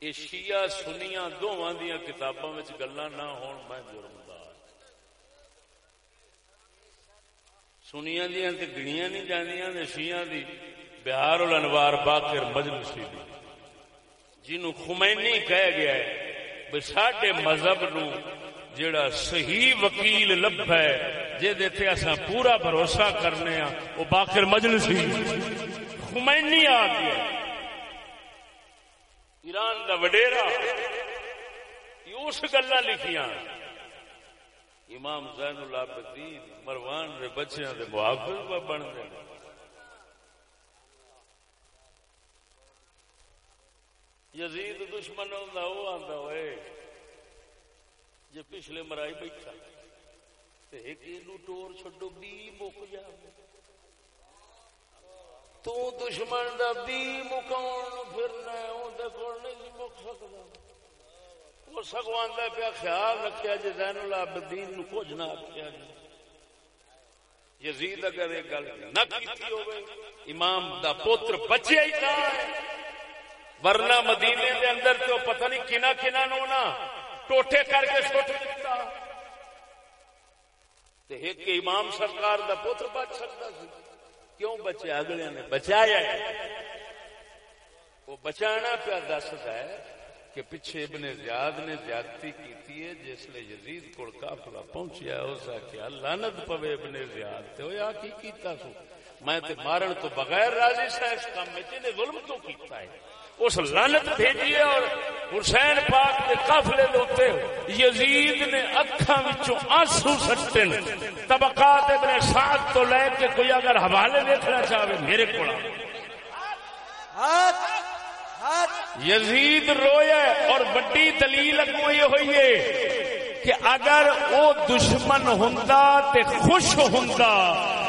A: یہ شیعہ سنیا دونوں دیا کتابوں میں گلا نہ ہون میں جرمدار سنیا دیا گنیا نہیں جانیا شیعہ دی۔ بہار الانوار باقر مجلسی دی۔ جنہوں خمینی کہہ گیا ہے بے ساڈے مذہب نو جڑا صحیح وکیل لب ہے جی اصا پورا بھروسہ کرنے ہاں وہ باقر مجلسی خمینی آ گیا ایران دا وڈیرا۔ اس گلا لکھیاں۔ امام زین العابدین، مروان دے بچیاں دے محافظ بن دے۔ یزید دشمن ہوندا، وہ آندا ہوئے جے پچھلے مرائی بیٹھا، تے ایک اینو ٹور چھڈو بی مک جاوے تو دشمن دا بھی مکاؤن پھرنا ہے اندر کول نہیں جی مک سکتا وہ سگوان پیا، خیال رکھا جی زین العابدین نو کچھ نہ آخیا جی یزید اگر یہ گل نہ کیتی ہوئے امام دا پوتر بچے ہی کہاں ہے؟ ورنہ مدینے دے اندر تو پتہ نہیں کنا کنا نو نا، ٹوٹے کر کے چھوٹ دیتا۔ تے ایک امام سرکار دا پوتر بچ سکتا سی۔ کیوں بچے اگلے نے بچایا۔ وہ بچانا پیا دستا ہے کہ پیچھے ابن زیاد نے زیادتی کی ہے، جس لیے یزید کو کافلا پہنچیا اس آخیا لانت پوے ابن زیاد تے۔ ہویا کی کیتا سو؟ میں تے مارن تو بغیر راضی سا اس کام میں تینے ظلم تو کیتا ہے۔ اس لانت بھیجی اور حسین پاک کے قافلے دوتے یزید نے اکھاں وچوں آنسو سٹے طبقات ابن سعد تو لے کے کوئی اگر حوالے دیکھنا چاہے میرے کو یزید رویا اور بڑی دلیل اگو یہ ہوئی ہے کہ اگر وہ دشمن ہوں تے خوش ہوں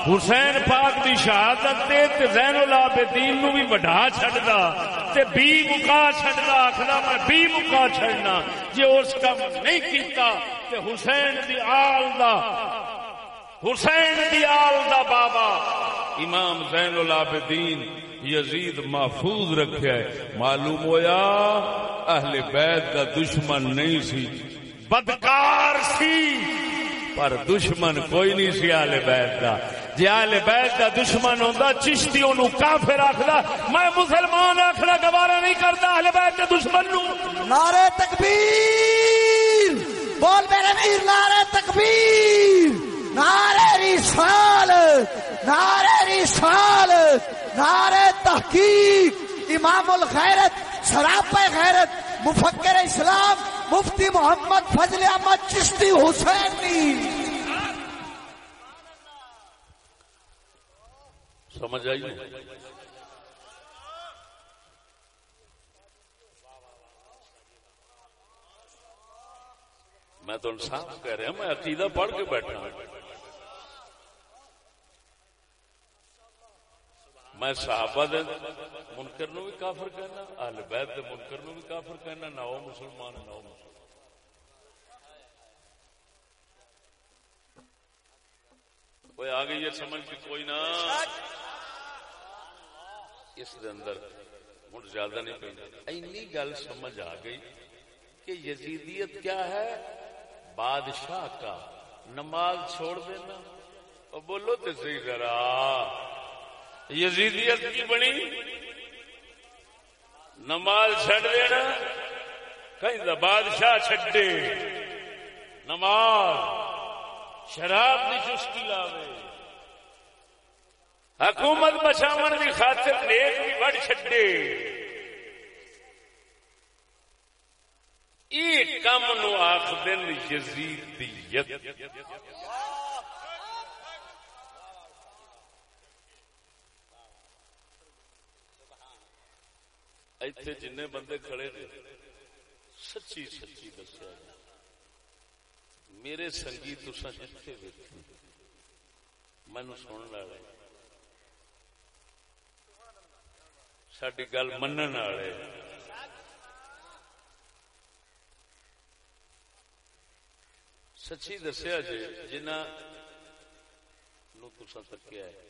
A: حسین پاک دی شہادت تے تے زین العابدین نو بھی بڑھا چھڑدا تے بی مکا چھڑدا آکھدا میں بی مکا چھڑنا جے اس کا نہیں کیتا، تے حسین دی آل دا، حسین دی آل دا بابا امام زین العابدین یزید محفوظ رکھیا ہے معلوم ہویا اہل بیت کا دشمن نہیں سی، بدکار سی، پر دشمن کوئی نہیں سی آل بیت کا جی آل بیت کا دشمن ہوتا چشتی انہوں کافر آخلا میں مسلمان آخلا گوارا نہیں کرتا آل بیت کے دشمن نو
B: نعرہ تکبیر، بول میرے میر نعرہ تکبیر، نعرہ رسال نعرہ رسال، نعرہ تحقیق، امام الخیرت سراپا غیرت، مفکر اسلام، مفتی محمد فضل احمد چشتی حسین
A: سمجھ آئی؟ میں تو انسان کہہ رہا میں عقیدہ پڑھ کے بیٹھا ہوں۔ میں صحابہ دے منکر نو بھی کافر کہنا، اہل بیت دے منکر نو بھی کافر کہنا، نہ وہ مسلمان، نہ وہ مسلمان۔ کوئی آگے یہ سمجھ کہ کوئی نہ۔ اس دے اندر مجھ زیادہ نہیں پہ اینی گل سمجھ آ گئی کہ یزیدیت کیا ہے؟ بادشاہ کا۔ نماز چھوڑ دینا۔ اور بولو تو صحیح ذرا۔ یزیدیت کی بنی؟ نماز چڈ دینا۔ کہیں بادشاہ چڈے نماز شراب کی چسکی لاوے۔ حکومت بچاو کی خاطر نیک بھی بڑھ چڈے یہ کم نو آخ دن یزیدیت ایتھے جن بندے کھڑے نے، سچی سچی دسیا۔ میرے سنگی تسا جتنے ویکھی مینو سن والے ساری گل من والے سچی دسیا جی جنہ تسا تکیا ہے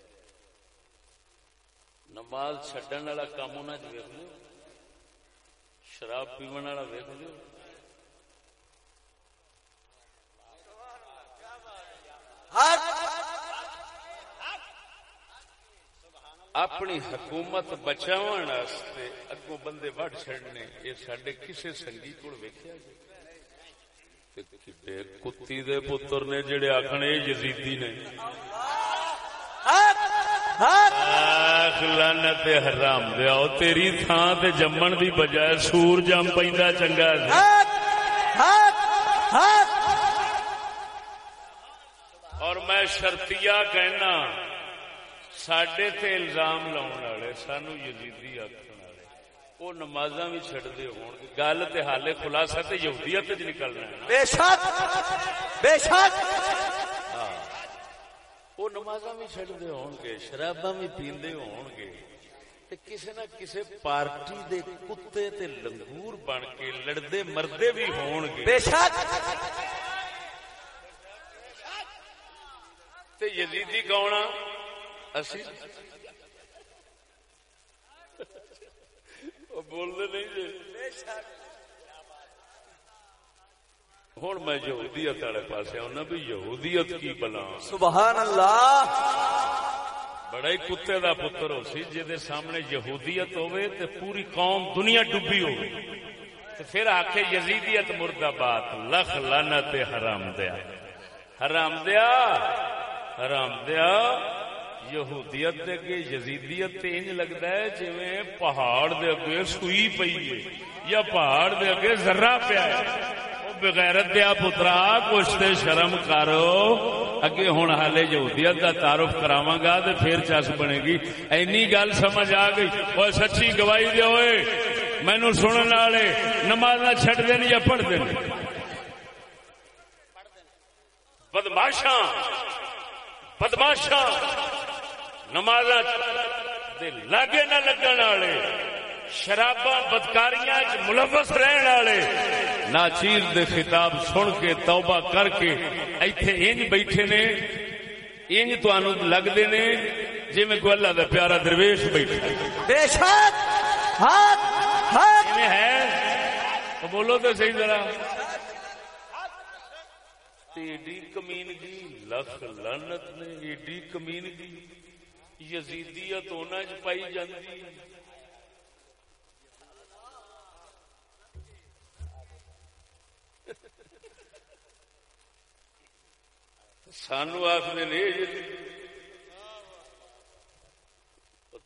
A: نماز چڈن والا کام انہیں ویک لو شراب پیو والا ویک لو اپنی حکومت بچاؤ اگوں بندے وڈ چڑنے یہ سڈے کسی سنگی کو ویکیا جی؟ کتی دے پتر نے جڑے آخر یزیدی نے؟ لانت حرام دیا تیری تھان تے جمن دی بجائے سور جم پہ چنگا جی۔ اور میں شرطیا کہنا سڈے تے الزام لاؤ والے سانو یزیدی آخر والے وہ نمازاں بھی چڈتے ہو گل تے حالے خلاصہ تے یہودیت چ نکلنا
B: بے شک بے شک
A: وہ نماز بھی چڑھتے ہو گے شرابا بھی پیندے ہون گے کسی نہ کسی پارٹی دے کتے تے لنگور بن کے لڑتے مردے بھی ہون گے
B: بے شک
A: تے یزیدی کون اسی بولتے نہیں جی۔ ہوں میں یہودیت والے پاس آنا بھی یہودیت کی بلا۔
B: سبحان اللہ۔
A: بڑا ہی کتے دا پتر ہو سی جی سامنے یہودیت ہوئے تے پوری قوم دنیا ڈبی ہو پھر آخ یزیدیت مرد آباد لکھ لانا حرام دیا۔ حرام دیا؟ حرام دیا؟ یہودیت دے اگے یزیدیت تے انج لگتا ہے جی پہاڑ دے اگے سوئی پئی ہے یا پہاڑ دے اگے ذرہ پیا ہے۔ بغیرت دیا پترا، کچھ تے شرم کرو اگے ہوں ہالے یہودیت کا تعارف کراوا گا تو پھر چس بنے گی۔ اینی گل سمجھ آ گئی۔ وہ سچی گواہی دے ہوئے۔ مینو سننے والے نماز چڈ دین یا پڑھ دین۔ بدماشا بدماشا نماز لاگے نہ لگن والے شرابا بدکاریاں ملوث رہن والے۔ ناچیر دے خطاب سن کے توبہ کر کے ایتھے انج بیٹھے نے انج تو لگتے نے جی میں کوئی اللہ دا پیارا درویش بیٹھے
B: بے شک
A: ہے؟ تو بولو تو صحیح ذرا۔ ایڈی کمینگی لکھ لانت نے ایڈی کمینگی۔ یزیدیت ہونا چ پائی جاتی سانو آخر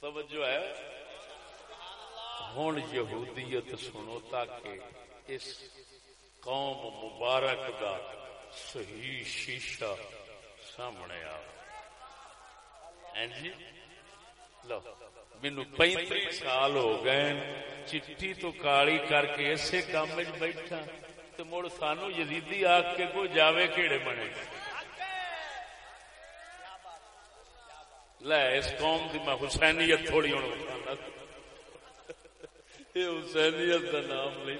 A: توجہ ہے۔ ہوں یہودیت سنو تاکہ اس قوم مبارک دا صحیح شیشہ سامنے آ ہاں جی؟ لو، مینو پینتری سال ہو گئے چٹی تو کالی کر کے اسے کام بیٹھا تو مڑ سانو یزیدی آ کے کوئی جاوے کہڑے بنے؟ لے، اس قوم کی میں حسینیت تھوڑی ہوں یہ حسینیت کا نام لے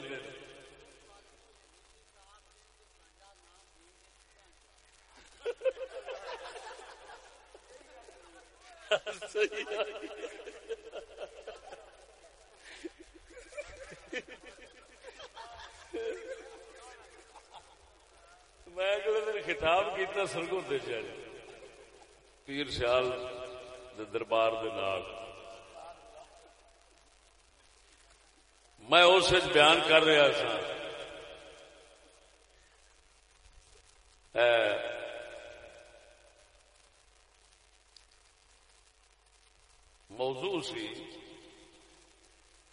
A: میں اگلے دن خطاب کیا سرگو دے پیر سیال دربار میں اس بیان کر رہا سا موضوع سی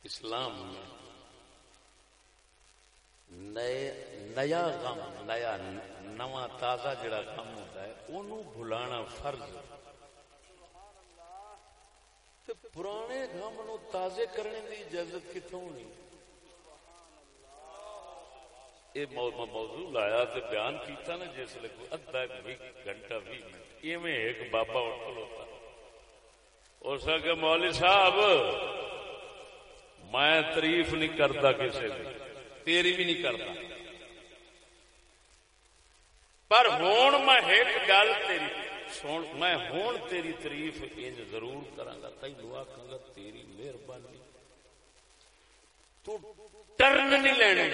A: اسلام میں۔ نئے نیا غم، نیا نواں تازہ جڑا غم ہوتا ہے انہوں بھلانا فرض۔ تے پرانے غم نو تازے کرنے دی اجازت کتوں نہیں یہ موضوع لایا تے بیان کیتا نا، جس لے کوئی ادھا بھی گھنٹہ بھی ایویں ایک بابا اٹھ کھلوتا اس کہ مولوی صاحب، میں تعریف نہیں کرتا کسی کی تیری بھی نہیں کرتا۔ پر ہوں میں ایک گل تیری، سن، میں ہوں تیری تعریف انج ضرور کرا گا۔ تینو آخا گا، تیری مہربانی۔ تو ٹرن نہیں لینے۔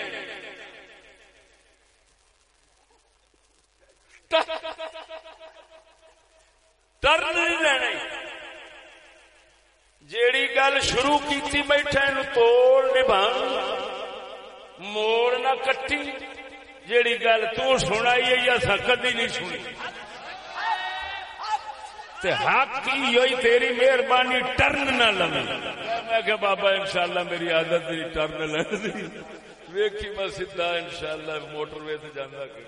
A: ٹرن نہیں لینے۔ جیڑی گل شروع کی بیٹھے توڑ نبھا موڑ نہ کٹی، جیڑی گل تو سنائی ہے یا کدی نہیں سنی۔ حق کی ہوئی تیری مہربانی ٹرن نہ لگی میں کہ بابا انشاءاللہ میری عادت نہیں ٹرن لگی ویکھی میں سیدھا انشاءاللہ موٹر وے تے جاندا کہ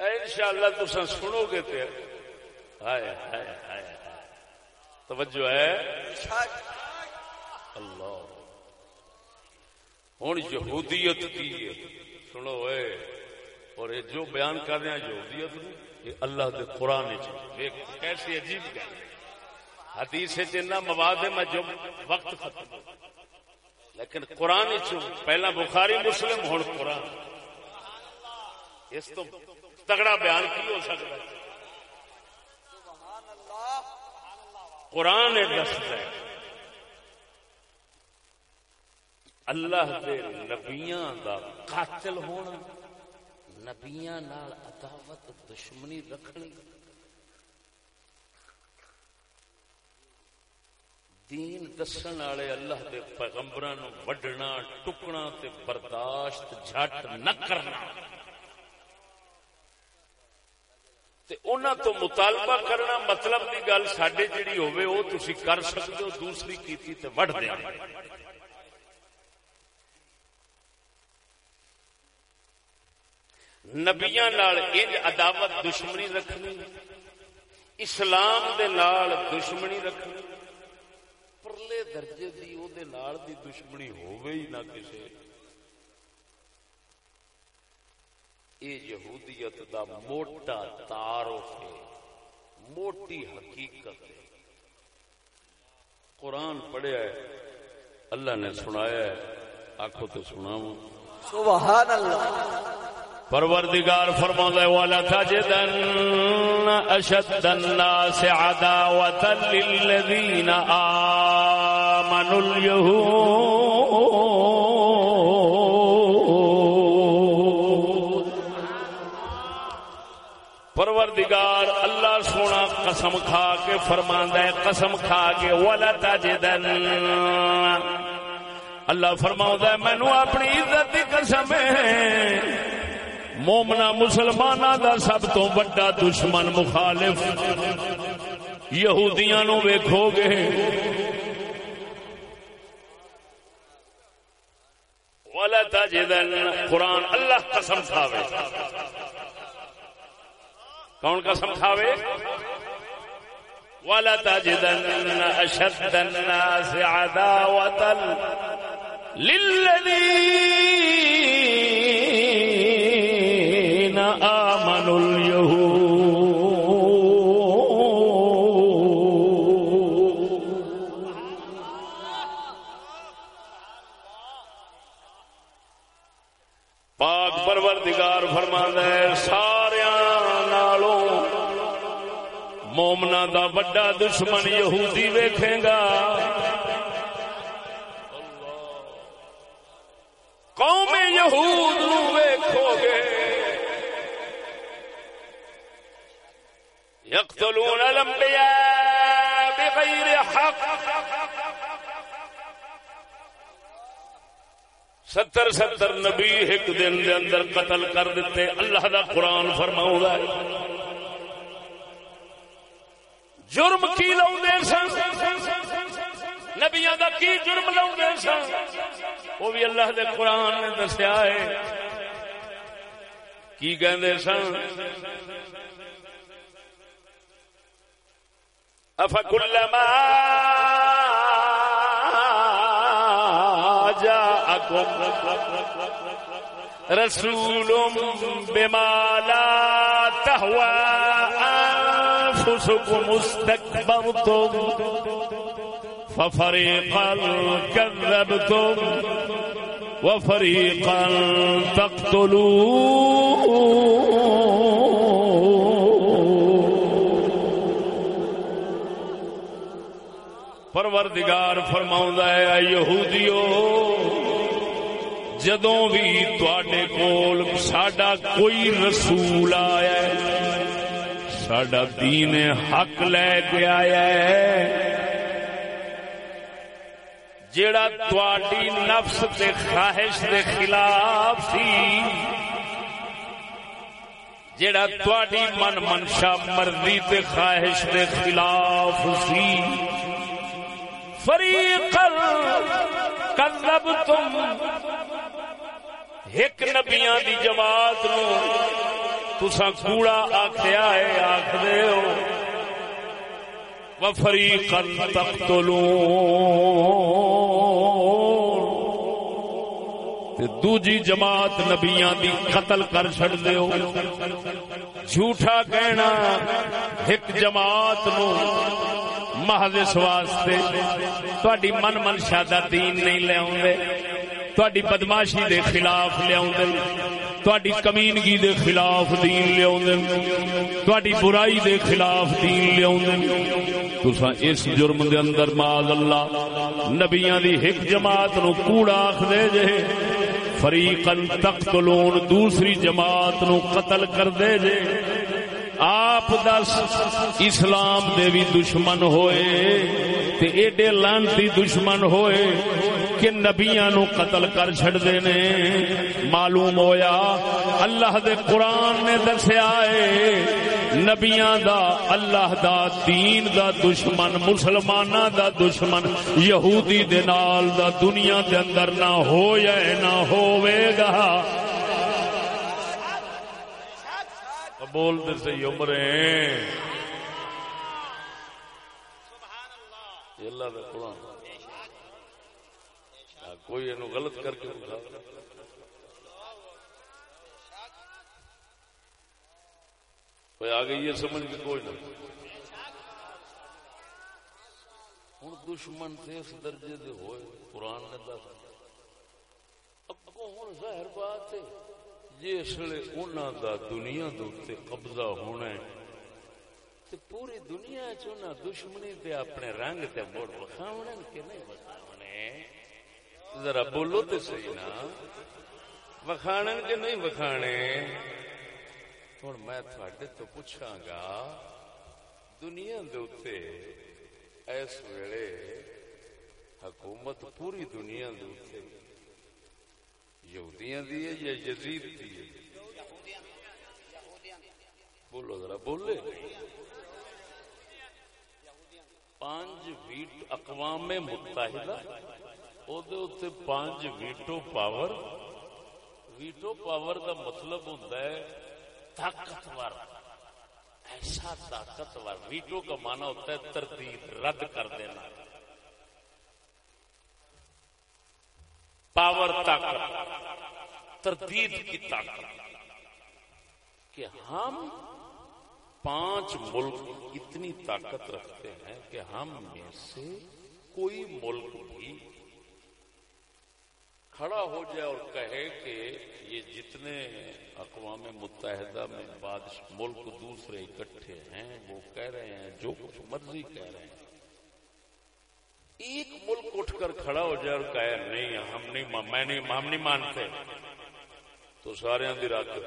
A: انشاءاللہ تساں سنو گے تے۔ ہائے ہائے ہائے توجہ ہے؟ اللہ۔ ہوں یہودیت کی سنو اے۔ اور یہ جو بیان کر رہے ہیں یہودیت یہ اللہ دے قرآن کیسی عجیب گل۔ حدیث جنہ مواد ہے، میں جو وقت ختم لیکن قرآن پہلا بخاری مسلم ہوں قرآن۔ اس تو تگڑا بیان کی ہو سکتا ہے؟ قرآن دس ہے۔ اللہ دے نبیاں دا قاتل ہونا، نبیاں نال عداوت، دشمنی رکھنی۔ دین دسن والے اللہ دے پیغمبراں نو وڈنا، ٹکنا تے برداشت، جھٹ نہ کرنا۔ تے انہاں تو مطالبہ کرنا مطلب دی گل ساڈے جڑی ہوے او تسی کر سکتے ہو دوسری کیتی تے وڈ دے نبیاں نال انج عداوت دشمنی رکھنی اسلام دے نال دشمنی رکھنی پرلے درجے دی او دے نال دی دشمنی ہوے ہی نہ کسے اے یہودیت دا موٹا تعارف ہے موٹی حقیقت ہے۔ قرآن پڑھیا ہے اللہ نے سنایا ہے آخو تو سناؤ
B: سبحان اللہ
A: پروردگار فرما والا تجدن اشد الناس عداوة للذين آمنوا اليهود پروردگار، اللہ سونا قسم کھا کے فرما ہے، قسم کھا کے والا تجدن اللہ فرما ہے، مینو اپنی عزت کی قسم مومنا مسلمان دا سب تو بڑا دشمن مخالف۔ یہودیاں نو ویکھو گے۔ ولا تجدن قرآن اللہ قسم کھاوے۔ کون قسم کھاوے ولا تجدن اشد الناس عداوة للذين مومنا دا بڑا دشمن یہودی ویکھے گا۔ قوم یہود نو ویکھو گے۔ یقتلون الانبیاء بغیر حق۔ ستر ستر نبی ایک دن دے اندر قتل کر دیتے۔ اللہ دا قرآن فرماؤں ہے۔ جرم کی لو دے سن؟ نبیاں دا کی جرم لاؤں سن؟ وہ بھی اللہ دے قرآن نے دسیا ہے۔ کی کہندے سن؟ افکلما جاءكم رسول بما لا تهوى أنفسكم استكبرتم ففريقا كذبتم وفريقا تقتلون پروردگار فرماؤں ہے یہودیو، جدوں بھی تواڈے کول ساڈا کوئی رسول آیا ہے ساڈا دین حق لے کے آیا ہے۔ جیڑا تواڈی نفس تے خواہش دے خلاف سی، جیڑا تواڈی من منشا مرضی تے خواہش دے خلاف سی۔ فریقا کذبتم ایک نبیاں دی جماعت نو تسا کوڑا آخیا ہے آخ دے ہو وفریقا تقتلون۔ تے دوجی جماعت نبیاں دی قتل کر چھڑ دے ہو۔ جھوٹا کہنا ایک جماعت نو محض اس واسطے تہاڈی من منشا دا دین نہیں لے آوندے تہاڈی بدماشی دے خلاف لے آوندے۔ تہاڈی کمینگی دے خلاف دین لے آوندے برائی دے خلاف دین لے آوندے تساں اس جرم دے اندر معاذ اللہ، نبیاں دی ایک جماعت نو کوڑا آکھ دے جے فریقن تقتلون دوسری جماعت نو قتل کر دے جے۔ آپ دس اسلام دے بھی دشمن ہوئے۔ تے ایڈے لانتی دشمن ہوئے کہ نبیاں نو قتل کر چھڑ دے نے۔ معلوم ہویا اللہ دے قرآن نے دسیا ہے، نبیاں دا، اللہ دا، دین دا دشمن، مسلماناں دا دشمن، یہودی دے نال دا دنیا دے اندر نہ ہو یا نہ ہوے گا۔ بولتے سے عمرے اللہ دا قرآن کوئی یہ غلط کر کے بتا کوئی آ گئی یہ سمجھ کے؟ کوئی نہ۔ ہوں دشمن تھے اس درجے دے ہوئے، قرآن نے دس اگوں ہوں ظاہر بات ہے جسے انہوں دا دنیا دے قبضہ ہونا ہے تے پوری دنیا چنا دشمنی تے اپنے رنگ تے موڑ وکھاونے کہ نہیں وکھاونے؟ ذرا بولو تے صحیح نا۔ وکھانے کہ نہیں وکھانے ہوں میں تھوڑے تو پوچھاں گا، دنیا دے اتنے اس ویلے حکومت پوری دنیا دے اتنے یہودیاں دی ہے یا یزید دی ہے؟ بولو ذرا، بولے۔ پانچ ویٹ اقوام متحدہ اتنے پانچ ویٹو پاور۔ ویٹو پاور کا مطلب ہوتا ہے طاقتور۔ ایسا طاقتور، ویٹو کا مانا ہوتا ہے ترتیب رد کر دینا۔ پاور طاقت، تردید کی طاقت۔ کہ ہم پانچ ملک اتنی طاقت رکھتے ہیں کہ ہم میں سے کوئی ملک بھی کھڑا ہو جائے اور کہے کہ یہ جتنے اقوام متحدہ میں بادشاہ ملک دوسرے اکٹھے ہیں، وہ کہہ رہے ہیں، جو کچھ مرضی کہہ رہے ہیں۔ ایک ملک اٹھ کر کھڑا ہو جائے اور کہے، نہیں، ہم نہیں میں نہیں ہم نہیں مانتے۔ تو سارے ہاں دی رکھ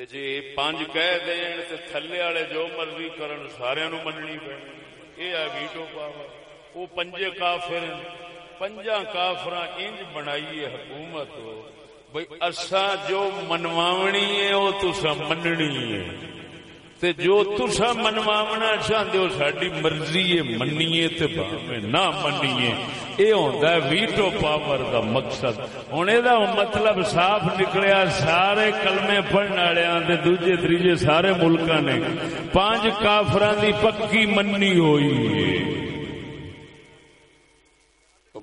A: تے جی پانچ کہہ دین تے تھلے والے جو مرضی کرن سارے نو مننی پی اے ہے ویٹو پاور وہ پنجے کافر پنجا کافر انج بنائی حکومت بھائی اسا جو منواونی ہے وہ تساں مننی ہے تے جو تسا منواونا چاہتے ہو ساری مرضی منیے تے باویں نہ منیے اے ہوندا ہے ویٹو پاور دا مقصد۔ ہن اے دا مطلب صاف نکلیا سارے کلمے پڑھن والےاں تے دوجے تریجے سارے ملکاں نے۔ پانچ کافراں دی پکی مننی ہوئی۔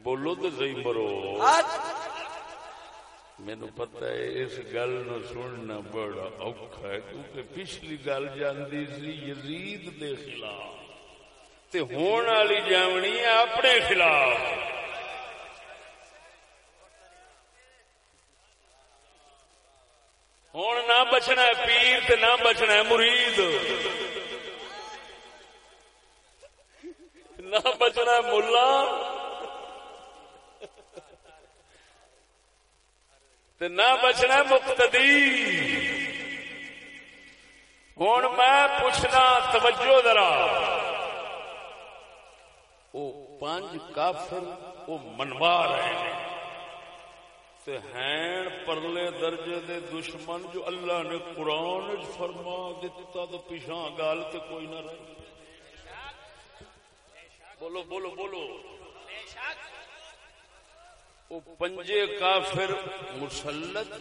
A: بولو تو صحیح مرو۔ مینو پتا ہے اس گل نو سننا بڑا اوکھا ہے کیونکہ پچھلی گل جاندی سی یزید دے خلاف تے ہون والی جامنی ہے اپنے خلاف ہوں نہ بچنا ہے پیر تے نہ بچنا ہے مرید نہ بچنا ہے ملا تے نہ بچنا مقتدی۔ ہوں میں پوچھنا توجہ ذرا۔ وہ پانچ کافر وہ منوا رہے ہیں۔ تے ہیں پرلے درجے دے دشمن جو اللہ نے قرآن فرما دیتا تو پیچھا گال تے کوئی نہ رہے۔ بولو بولو بولو۔ وہ پنجے کافر مسلط؟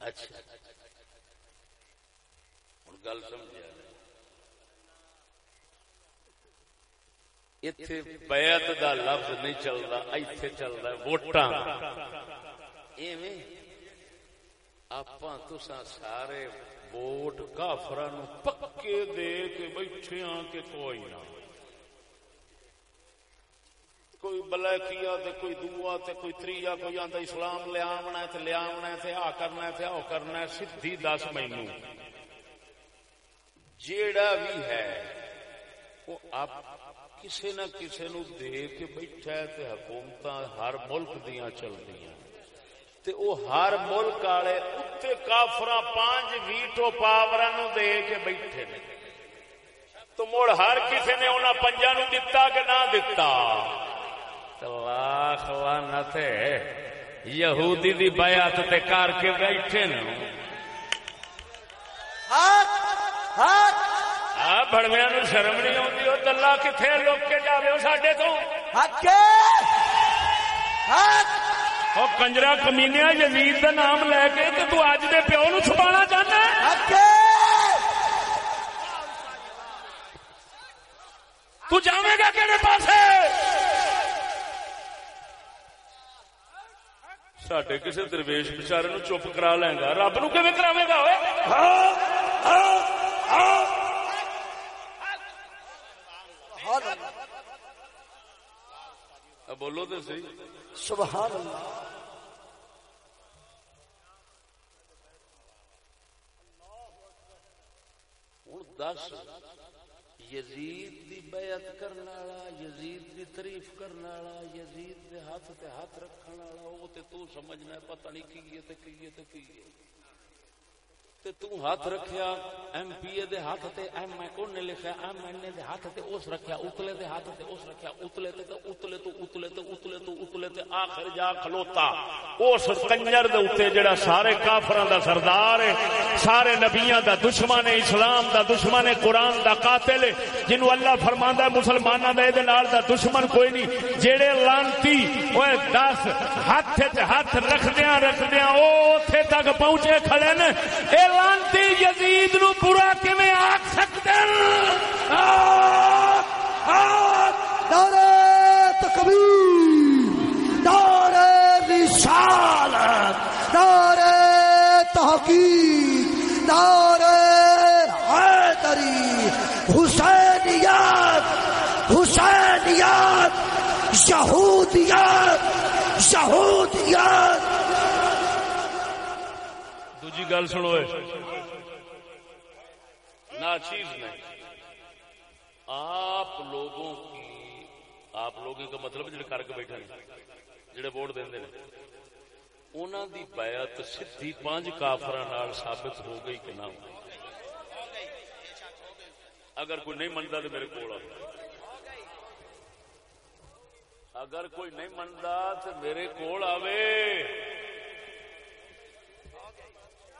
A: اچھا. ہوں گل سمجھا اتے بیعت دا لفظ نہیں چلتا ایتھے چلتا ووٹاں ایویں آپ سارے ووٹ کافر پکے دے کے بیٹھے ہاں کہ کوئی نہ کوئی بلیکیا تے کوئی دعا تے کوئی تریا کوئی آندا اسلام لے آونا ہے تے لے آونا تے آ کرنا ہے تے آ کرنا ہے، سدھی دس مینو جیڑا بھی ہے، وہ آپ کسی نہ کسی نو دے کے بیٹھا ہے تے حکومت ہر ملک دیاں چل دیا تے او ہر ملک والے اتنے کافر پانچ ویٹو پاور دے کے بیٹھے نے۔ تو مڑ ہر کسی نے انہوں پنجا نو دتا کہ نہ دتا۔ لاکھ یہودی دی بیعت تے کر کے بیٹھے نا بڑویا نو شرم نہیں آتی وہ دلہ کتنے لوگ کے جاوے ہو ساڈے تو وہ کنجرا کمینیا یزید کا نام لے کے تو تو اج دے پیو نو چھپانا چاہنا تو جاوے گا کہڑے پاسے سڈے کسی درویش بچارے نو چپ کرا لیں گا رب نو کیون کراوے گا بولو تو سی
B: سبحان اللہ
A: ہوں دس یزید دی بیعت کرنے والا، یزید دی تعریف کرنے والا، یزید دے ہاتھ تے ہاتھ رکھنے والا وہ تے تو سمجھنا پتہ نہیں کی تے کی تے کی تے تو ہاتھ رکھیا، ایم پی اے دے ہاتھ تے، ایم اے کون نے لکھیا، ایم این اے دے ہاتھ تے اس رکھیا، اتلے دے ہاتھ تے اس رکھیا، اتلے تے اتلے تو اتلے تے، اتلے تو اتلے تے، آخر جا کھلوتا۔ اس کنجر دے اوتے جڑا سارے کافراں دا سردار ہے، سارے نبیاں دا دشمن ہے، اسلام دا دشمن ہے، قرآن دا قاتل ہے جنوں اللہ فرماندا ہے، مسلماناں دا دے نال دا دشمن کوئی نہیں۔ جڑے لانتی اوے دس ہاتھ تے ہاتھ رکھدیا رکھدیا او اوتھے تک پہنچے کھڑے نے اے لانتی یزید نو برا کیویں آکھ سکدے
B: نعرہ تکبیر نعرہ رسالت نعرہ تحقیق نعرہ حیدری حسینیت حسینیت شہودیت شہودیت
A: دوجی گل سنو نا چیز نہیں۔ آپ لوگوں کی آپ لوگوں کا مطلب جڑے کر کے بیٹھے جڑے ووٹ دے انہوں دی بیعت سدھی پانچ کافر ثابت ہو گئی کہ نہ ہو۔ اگر کوئی نہیں منتا تو میرے کو اگر کوئی نہیں منتا تو میرے کو آوے۔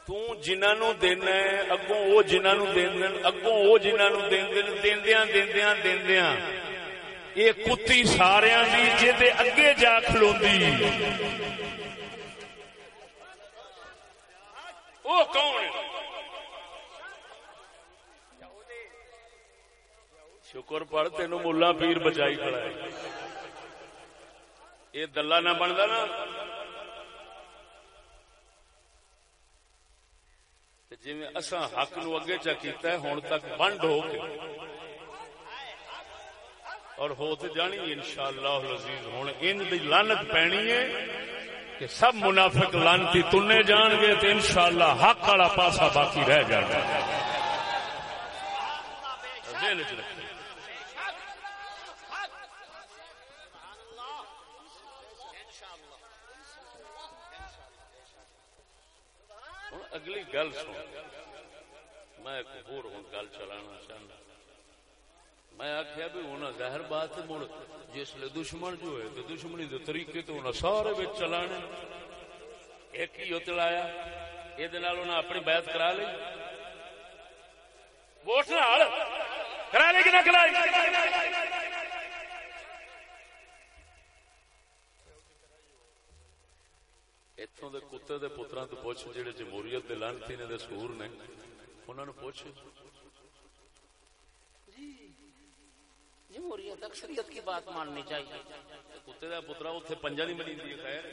A: تنہوں دینا ہے، اگوں وہ جنہوں دین اگوں وہ جنہوں دین دیندیاں دیندیاں دیندیاں۔ یہ کتی سارا دی جے اگے جا کھلوندی۔ وہ کون ہے؟ شکر پڑھ تین ملا پیر بچائی کھڑا ہے۔ یہ دلہ نہ بنتا نا۔ جی اصا حق نو اگے چا کیتا ہے ہوں تک بنڈ ہو کے۔ اور ہو تو جانی ان شاء اللہ عزیز ہوں ان کی لانت پینی ہے کہ سب منافق لانتی تنے جان گے تو ان شاء اللہ حق والا پاسا باقی رہ جائے گا اگلی گل سن۔ میں ایک ہور ہوں گل چلانا چاہنا۔ میں آخیا بھی ہونا ظاہر بات مڑ جس لیے دشمن جو ہے تو دشمنی دے طریقے تو ہونا سارے بچ چلانے۔ ایک ہی چلایا یہ اپنی بیعت کرا لی۔ ووٹ کرا لی کہ نہ کرا لی اتوں دے کتے دے پترا تو پوچھ جہے جمہوریت دے لانتی نے دے سور نے انہوں نے پوچھ۔
C: جی، جمہوریت اکثریت کی بات ماننی چاہیے۔
A: کتے کا پترا اتنے پنجا نہیں منی خیر۔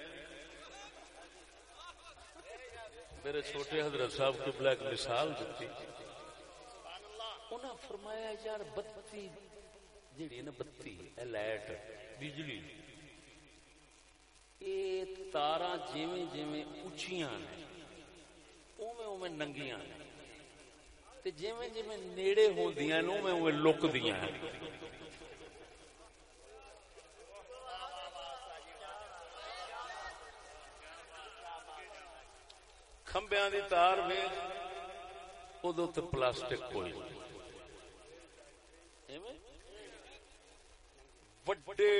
A: میرے چھوٹے حضرت صاحب کو بلیک مثال دیتی انہیں فرمایا یار بتی جیڑی نا بتی لائٹ بجلی۔ تارا جیویں جیویں اچیاں نے، اوویں اوویں ننگیاں نے۔ تے جیویں جیویں نیڑے ہوندیاں نے، اوویں اوویں لکدیاں ہیں کھمبیاں دی تار ویکھ اودوں تے پلاسٹک کوئی۔ ایویں؟ وڈے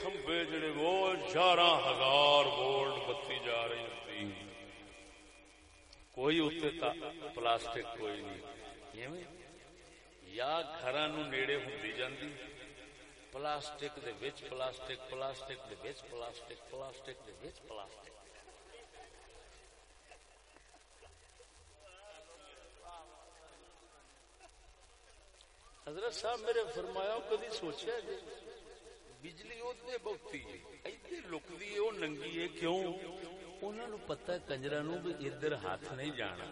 A: کھمبے جڑے وہ یارہ ہزار وولٹ بتی جا رہی ہوتی کوئی اتنے پلاسٹک کوئی نہیں یا گھر نیڑے ہوں جاندی پلاسٹک دے وچ پلاسٹک پلاسٹک دے وچ پلاسٹک پلاسٹک دے وچ پلاسٹک حضرت صاحب میرے فرمایا کدی سوچا جی بجلی ادھر بہتی ادھر لکتی ہے وہ ننگی ہے کیوں انہوں نے پتا کنجرا نو بھی ادھر ہاتھ نہیں جانا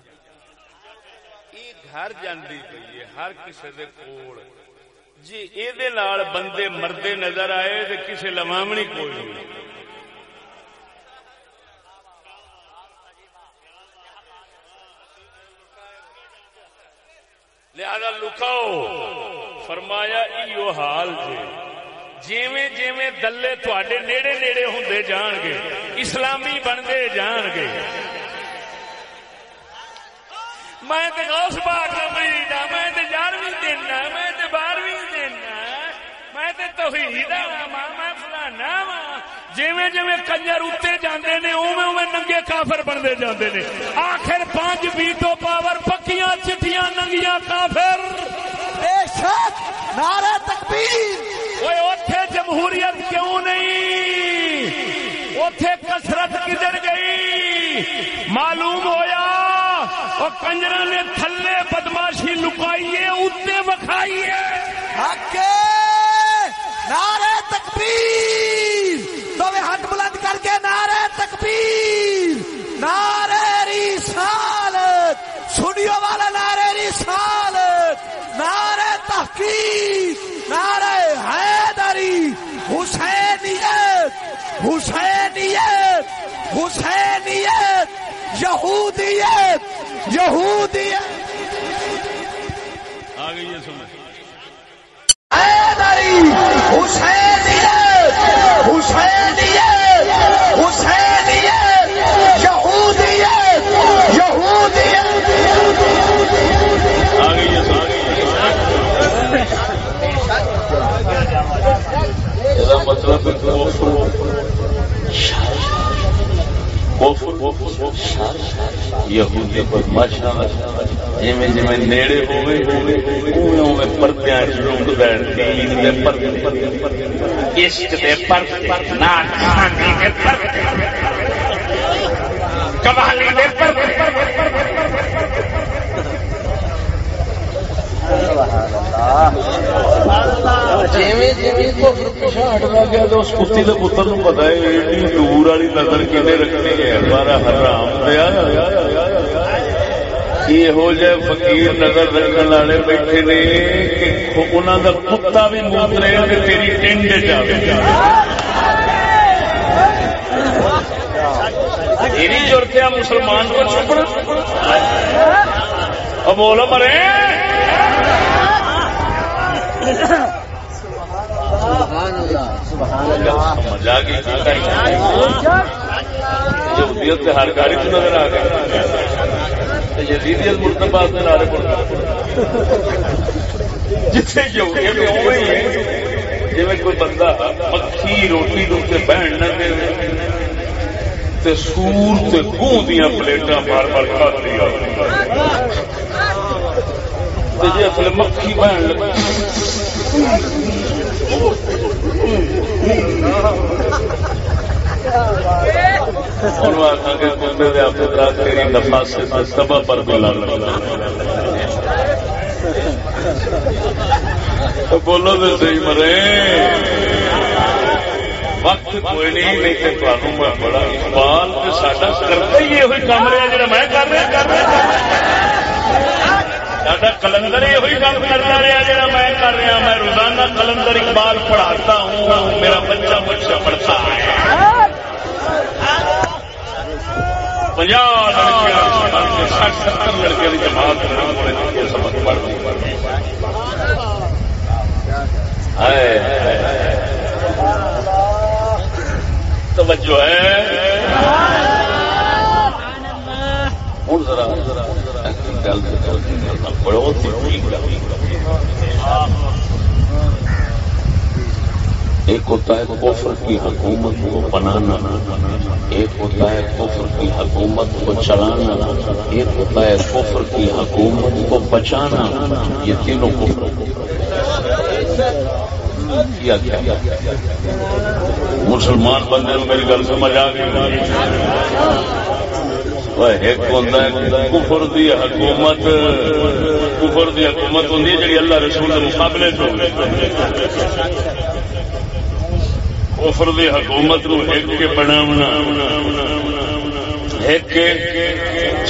A: یہ گھر جاندی پی ہے ہر کسی دے کول جی یہ بندے مردے نظر آئے تو کسی لمامنی کوئی نہیں لہذا لکاؤ فرمایا ایو حال جی جیویں جیویں دلے تھوڑے نیڑے نیڑے ہوں جان گے اسلامی بنتے جان گے میں غوث پاک کا مرید ہاں میں تے گیارہویں دینا میں تے بارہویں دینا میں تے توحید ہاں میں فلانا وا جویں جویں کنجر اتنے جاندے نے اوویں اوویں ننگے کافر بنتے جاندے نے۔ آخر پانچ ویٹو پاور پکیاں چٹھیاں ننگیاں کافر۔
B: بے شک نعرہ تکبیر۔
A: اتے جمہوریت کیوں نہیں؟ اتے کسرت کدھر گئی؟ معلوم ہویا اور کنجر نے تھلے بدماشی لکائیے اتنے وکھائیے
B: نعرے تکبیر! تو ہاتھ بلند کر کے نعرے تکبیر! نعرے رسالت! سنیو والا نعرے رسالت! نعرے تحقیق! نعرہ حیدری حسینیت حسینیت حسینیت یہودیت یہودیت۔ آ
A: گئی ہے سمجھ۔ مطلب یہودی بدماشاں ایویں جویں نیڑے ہوئے اوویں لنگ دین دین دے عشق دے دے قوالی دے اس کتی پتر نو پتا ہے ایڈی دور والی نظر کھنے رکھنی ہے بارہ حرام دیا یہو جہ فقیر نظر رکھنے والے بیٹھے نے کہ انہوں کا کتا بھی موترے تیری ٹینڈ جائے تیری ضرورت مسلمان کو چھپڑ اب بولو مرے یہودیت ہر گاڑی سے نظر آ گئی یزیدیت مرتبہ سے نعرے پڑتا جتنے یہودیت میں وہی ہے جی کوئی بندہ مکھی روٹی دو کے بہن نہ دے تے سور تے گوں دیا پلیٹاں بار بار کھا جی اصل مکھی بہن لگی سبا پر بولو تو صحیح مرے وقت کوئی نہیں نہیں تو میں بڑا اقبال ساڈا کرتا ہی یہ کام رہا جا میں کر رہا کر رہا ساڈا کلندر یہ کام کرتا رہا جا میں کر رہا میں روزانہ کلندر اقبال پڑھاتا ہوں میرا بچہ بچہ پڑھتا ہے پنجاب سٹھ ستر لڑکے کی جماعت سبق پڑھتی توجہ ہے ہوں ذرا گل بڑوت ایک ہوتا ہے کفر کی حکومت کو بنانا، ایک ہوتا ہے کفر کی حکومت کو چلانا، ایک ہوتا ہے کفر کی حکومت کو بچانا۔ یہ تینوں کفر کیا کیا؟ مسلمان بندے میری گل سمجھ آ گئی۔ ایک ہوتا ہے کفر دی حکومت کفر دی حکومت ہوں جی اللہ رسول کے مقابلے کفر دی حکومت نو ایک کے بناونا ایک کے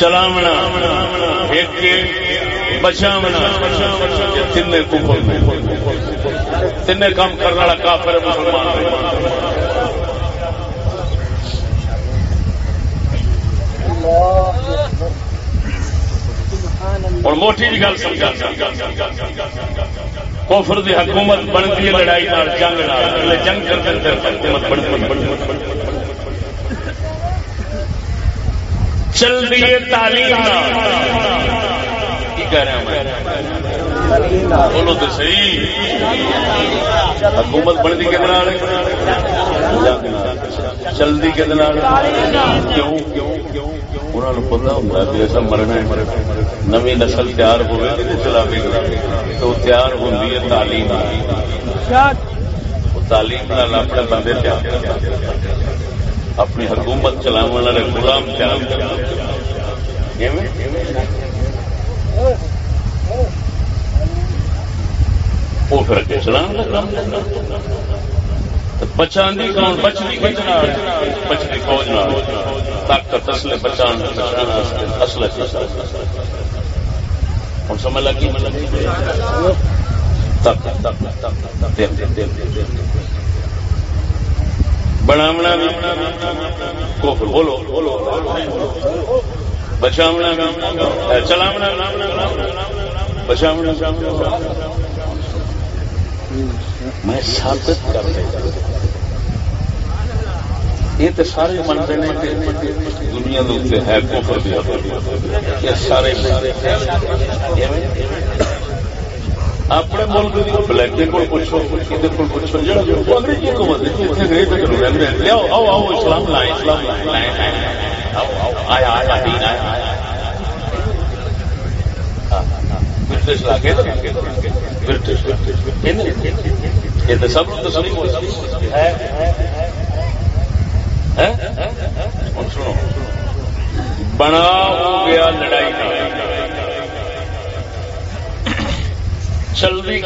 A: چلاونا ایک کے بچاونا تین کفر تین کام کرنے والا کافر مسلمان اور موٹی جی گل سمجھا۔ کوفر دی حکومت بنتی ہے، لڑائی نال جنگ نال۔ جنگ کر حکومت بن چل رہی ہے تعلیم کی کہہ رہے ہیں بولو تو صحیح۔ حکومت بنتی کہ چلتی کہ کیوں؟ کیوں؟ کیوں؟ انہوں نے پتا ہوں کہ ایسا مرنا نو نسل تیار ہوئے تو تیار ہے تعلیم تعلیم اپنے بندے تیار اپنی حکومت چلاو والے غلام تیار وہ پھر چلا بچاندی کون فوج طاقت اصل بچان اصل ہوں سمجھ لگی؟ بناونا بولو۔ بچاونا چلاونا بچاونا میں ثابت کر یہ تو سارے منتے ہیں دنیا ہے یہ سارے اپنے ملک کی بلیک کو پوچھو کسی کو پوچھو؟ انگریزی انگریز آؤ آؤ، اسلام لائیں اسلام لائیں۔ آیا آیا دین آیا۔ برٹش لاگے برٹش یہ تو سب تو سنی سنو بنا ہو گیا لڑائی چلتی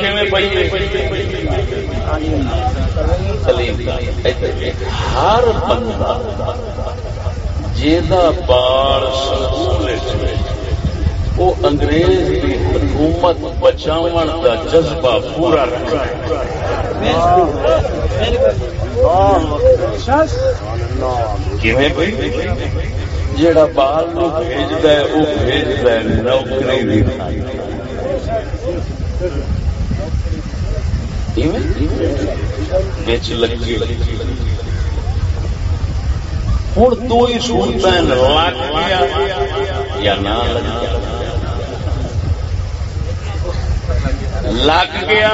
A: ہر بندہ جا بال وہ انگریز کی حکومت بچاؤ کا جذبہ پورا رکھا جڑا بال نو بھیجد وہ بھیجد نوکری بچ لگی۔ ہوں دو ہی سہولت لگ گیا یا نہ لگ گیا لگ گیا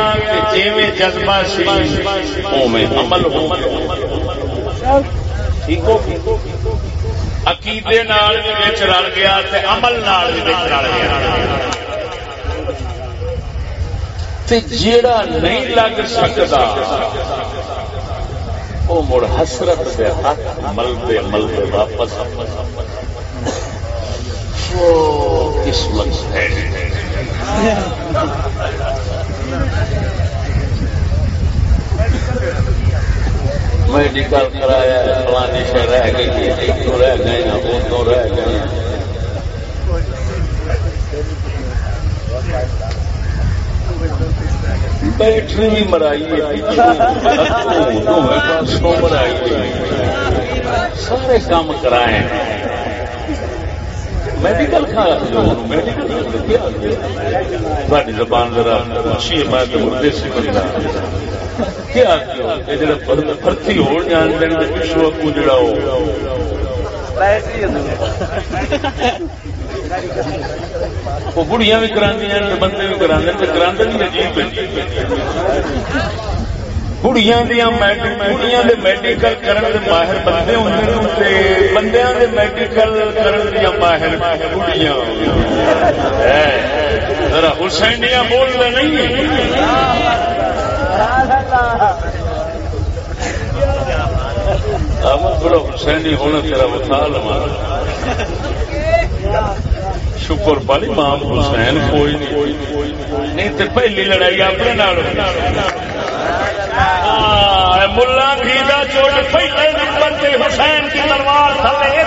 A: جی میں جذبہ سی میں عمل ہو ٹھیک ہو عقیدے رل گیا عمل رل گیا جیڑا نہیں لگ سکتا وہ مڑ حسرت دے ہاتھ ملتے ملتے واپس قسمت ہے میڈیکل کرایا فلانی شہر رہ گئی رہ گئے وہ تو رہ گئے بیٹری بھی مرائی مرائی سارے کام کرائے میڈیکل میڈیکل زبان ذرا اچھی میں تو دیسی بندہ کیا بھرتی ہو جان دین پچھو کو جڑا ہو وہ بڑھیاں بھی کرا بندے بھی کرا کرا بھی عجیب میڈیکل کرن دے ماہر بندے ہوتے بندیاں دے میڈیکل کرن دیا ماہر بڑھیاں ذرا حسینیاں بول رہے نہیں تھوڑا حسینی ہونا تیرا بتا لوا شکر پالی مام حسین کوئی نہیں تو پہلی لڑائی اپنے ملا گیتا چوٹ پہلے نمبر سے حسین کی تلوار تھلے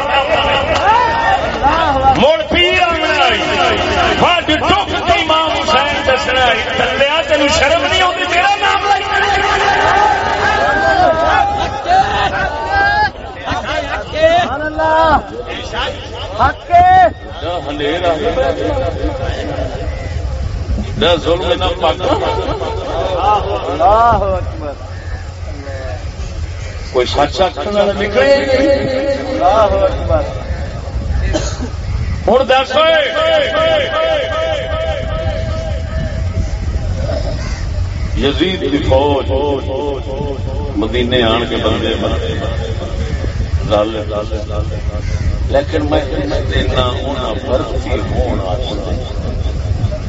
A: مڑ پیر آئی ٹوک کے مام حسین دسنا تھلیا تین شرم نہیں ہوتی تیرا نام حق کوئی سچ نکلے۔ ہوں دس۔ یزید کی فوج۔ مدینے آن کے بندے لیکن میں دینا ہونا برتی ہونا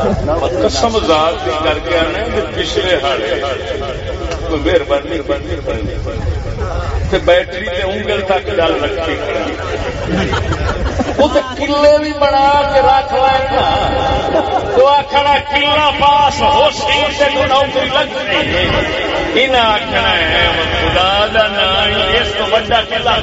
A: ہاں۔ قسم ذات کر کے آنے پچھلے ہاڑے کوئی مہربانی بیٹری تے انگل تک گل رکھی وہ کلے بھی بنا کے رکھ لینا تو آخر کلا پاس ہو سی نوکری لگ ان آخنا ہے خدا کا نام اس کو بڑا کلا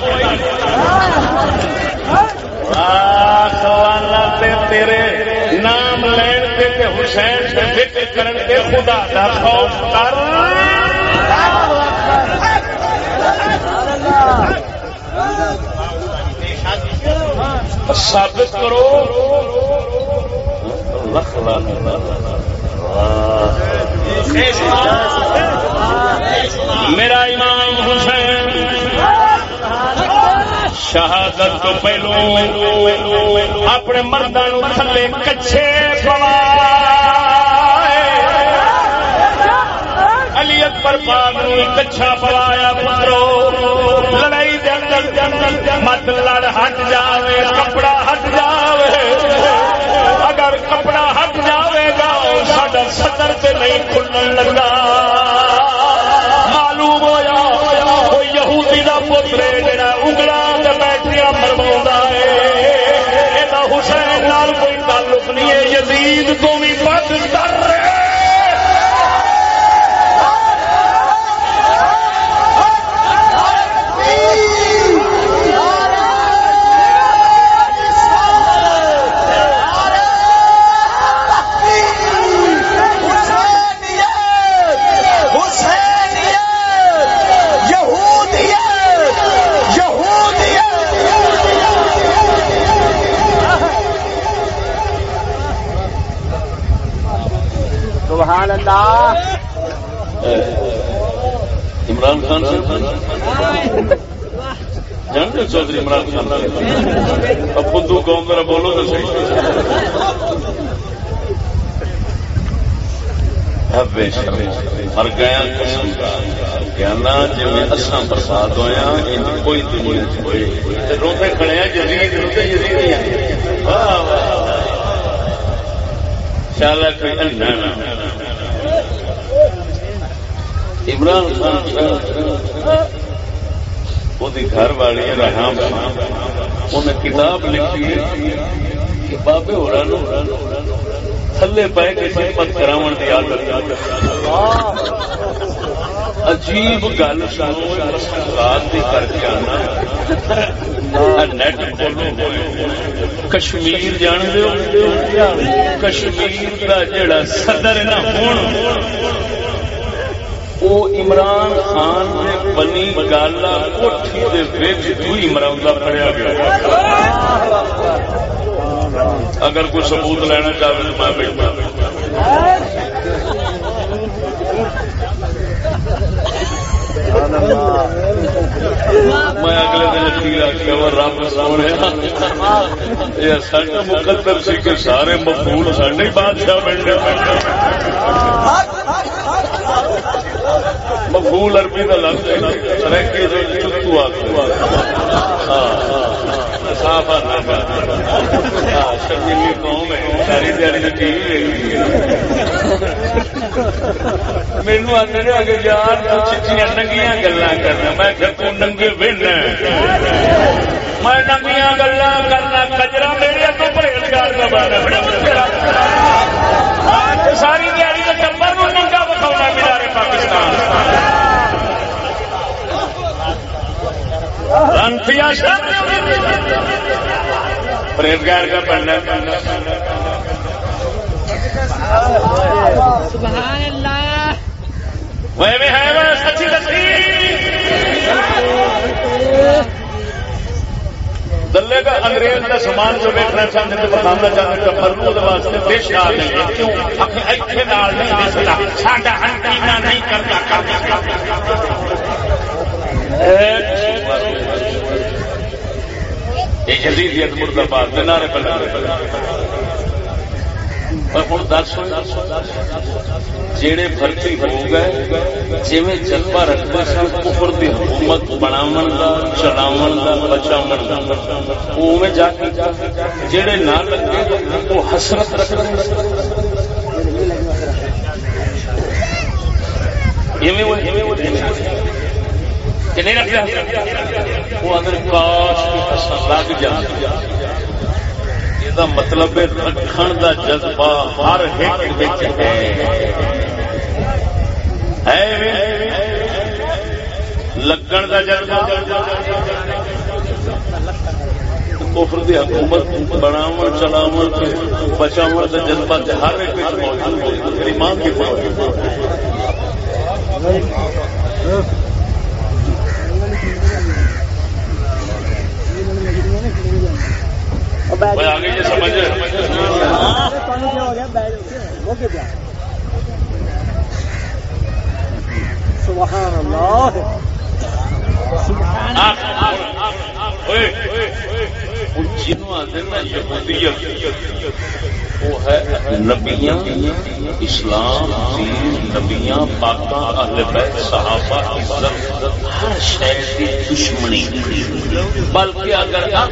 A: تیرے نام لین تے حسین سے ذکر کرن کے خدا دا خوف کر ثابت کرو۔ میرا امام حسین شہادت تو پہلو اپنے مردوں تھلے کچھے پوا علی اکبر پاک کچھا پوایا پترو۔ لڑائی دے اندر مت لڑ، ہٹ جاوے، کپڑا ہٹ جاوے۔ اگر کپڑا ہٹ جاوے گا، ساڈا صدر تے نہیں کھلن لگا۔ معلوم ہویا، کوئی یہودی دا پتر جڑا انگلا تعلق نہیں ہے یزید تو بھی بد کر رہے خان صاحب جانتے چودھری عمران خان صاحب اب خود قوم میرا بولو تو صحیح۔ بے شرم مر گیا قسم کہنا جی اساں برسات ہویا ہاں، کوئی دنیا کوئی روتے کھڑے ہیں جزید روتے جزید واہ واہ شالا کوئی عمران خان گھر والی رحم انہیں کتاب لکھی ہے کہ بابے ہو رہا تھلے پہ کے خدمت کرا کی عادت عجیب گل سنو رات کر کے آنا نیٹ کھولو کشمیر جان دو کشمیر کا جڑا صدر نہ ہوں وہ عمران خان نے بنی گالا کوٹھی دے عمران کا پڑیا گیا۔ اگر کوئی ثبوت لینا چاہے تو میں بیٹھا میں اگلے دن اخیر آخیا رب سامنے یہ ساڈا مقدر سی کہ سارے مقبول ساڈے بادشاہ بننے مقبول عربی کا لفظ سرکی جو چتو ہاں، ہاں، ہاں۔ صاف شرمیلی قوم ہے۔ ساری دیہی ٹی وی مینو آدھے اگر یار چیچیاں ننگیاں گلا کرنا۔ میں تو ننگے بہن میں ننگیاں گلا کرنا، کجرا میرے تو پرہیزگار کا بنا ساری دیہی کے ٹبر کو ننگا بکھاؤنا ملا پاکستان پرہیزگار کا بننا
D: سبحان اللہ۔
A: وہ بھی ہے سچی دلے کا انگریز کا سامان جو دیکھنا چاہتے تو بتانا چاہتے تو مرمود واسطے پیش آ گئے کیوں؟ ایتھے نال نہیں دستا ساڈا انٹینا نہیں کرتا۔ یہ جزیدیت مردہ باد نعرے پر پہ ہوں دس جڑے بھرتی ہو گئے جی جذبہ رکھتے سن کفر کی حکومت بناو کا چلاو کا بچاؤ کا جا کے جڑے نہ لگے وہ حسرت رکھتے وہ اگر کاش لگ جائے دا مطلب رکھن دا جذبہ ہر ایک ہے۔ لگن دا جذبہ۔ کفر دی حکومت بناو چلاو بچاو کا جذبہ ہر ایک موجود ایمان کی موجود سمجھ نبیاں اسلام نبیاں پاکاں اہل بیت صحابہ عزت ہر شہر کی دشمنی۔ بلکہ اگر آپ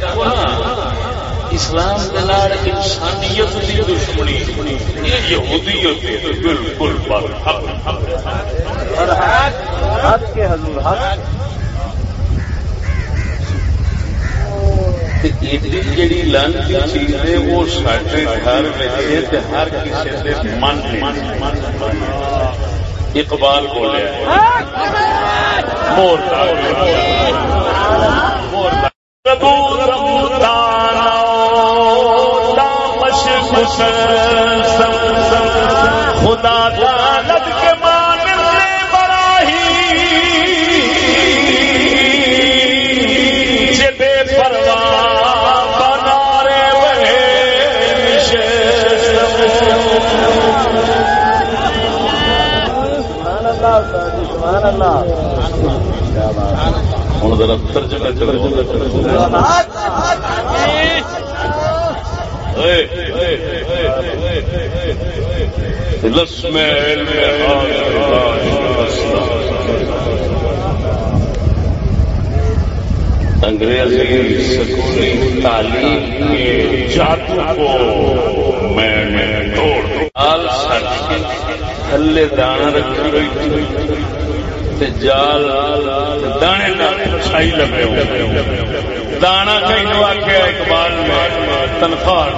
A: اسلام دلال انسانیت کی دشمنی، یہ یہودیت بالکل
D: اور حق۔ کے حضور، حق۔
A: لانتی چیز ہے، وہ سارے گھر میں ہر کسی من اقبال بولے خدا دالت کے مان براہی بے پرواہ ہوں ذرا ترجمہ لسم انگریزی سکولی تعلیم کے جادو کو میں نے توڑ آل تھلے دانا رکھی ہوئی تھی، تے جال دانے چھائی لگے ہوئے دانا کہیں نو آکھے اقبال میں، تنخواہ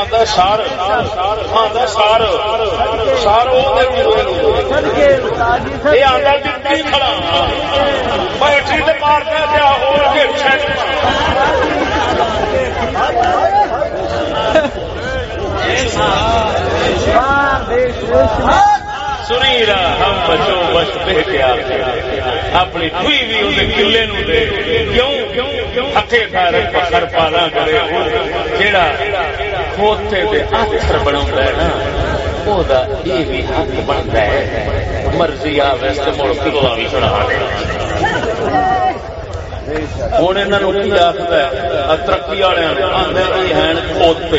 A: آدھا سار آدھا سار سار یہ آدھا کھڑا۔ بیٹری تے مارتا پیا کے را ہم بچوں بچ دے کے آتے اپنی کوئی بھی اسے کلے نو دے کیوں ہتھے تھار پکڑ پالا کرے جیڑا کھوتے دے آتھر بنا ہے نا وہ یہ بھی حق بنتا ہے مرضی آ ویسے مڑ کلو بھی چڑھا دے ہوں یہاں کی آخر ترقی والے آدھے ہیں کھوتے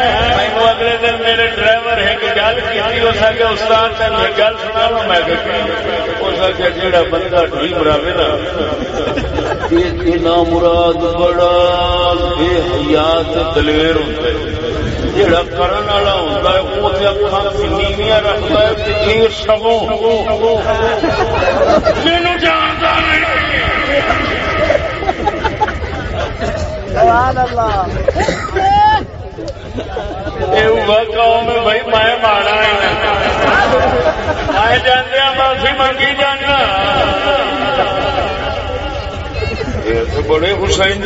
A: اگلے دن میرے ڈرائیور ایک گل کی ہو سکے استاد تین گل سنا میں ہو سکے جہاں بندہ ڈھوئی مراوے نا مراد بڑا بے حیات دلیر ہوتا جڑا کرن والا ہوتا ہے وہ اکھان نیویاں رکھتا ہے یہ سگوں مینو جانتا قوم بھائی میں ماڑا میں جانا معافی منگی جانا بڑے حسین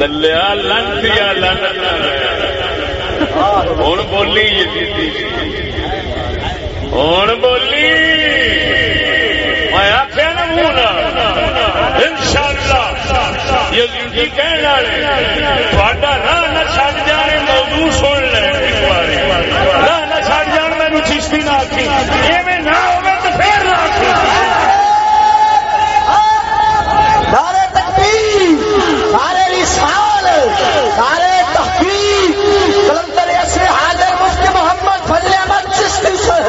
A: دلیا لن دیا لن ہوں بولی ہوں بولی میں آخیا نا منہ اللہ یہ راہ نہ جانے، موضوع سن لے راہ نہ جان میں چشتی نہ آخی نہ تو پھر نہ آخی
B: سارے تکبیر سارے رسال سارے تحقیق کلندر ایسے حاضر مفتی محمد فضل احمد چشتی سے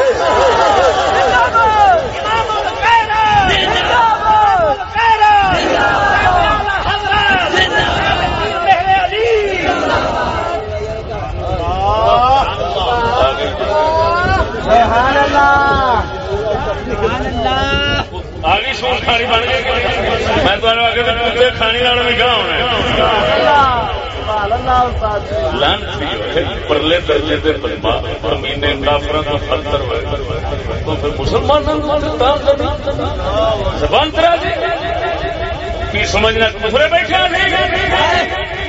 D: سبحان اللہ
A: تمہیں آگے تو کتے کھانے والا بھی ہونا
D: اللہ
A: پرلے درجے دے ہوئے تو پھر مسلمانوں زبان دی کی سمجھنا کفرے بیٹھا نہیں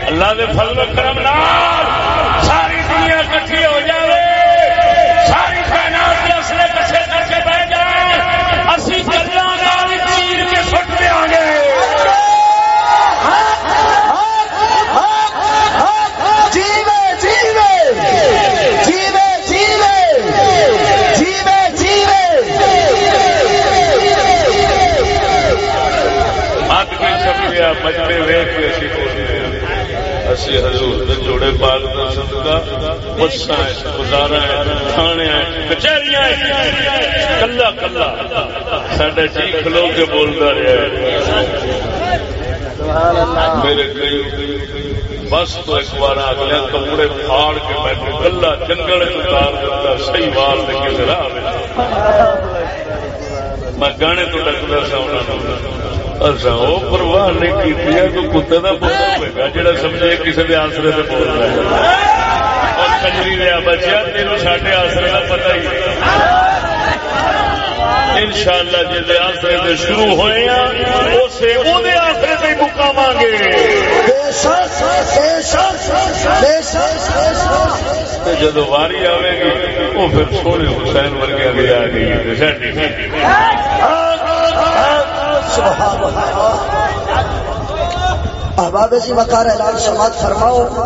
A: اللہ دے فضل کرم نال ساری دنیا کٹھی ہو جاوے اسی حضور دے جوڑے پاک دا صدقہ بساں گزارا ہے، کھانے ہیں کچہریاں ہیں کلا کلا۔ ساڈا جی کھلو کے بولتا رہا ہے۔ میرے کئی بس تو ایک بار آ اگلے کپڑے پھاڑ کے بیٹھے، کلا جنگل اتار دیتا، صحیح بال لے کے راہ میں گانے تو ڈکتا سا انہوں نے اچھا وہ پرواہ نہیں کی کوئی کتے کا پتر ہوئے گا جہاں سمجھے کسی کے آسرے سے بول رہا ہے اور کجری رہا بچیا تین ساڈے آسرے کا پتا ہی۔ ان شاء اللہ جی آسرے سے شروع ہوئے ہیں اسے وہ آسرے سے مقام گے۔
B: بے
A: واری آئے گی، وہ پھر سونے حسین ورگے اگلے آ گئی
B: احباب سی مکار اعلان سماعت فرماؤ۔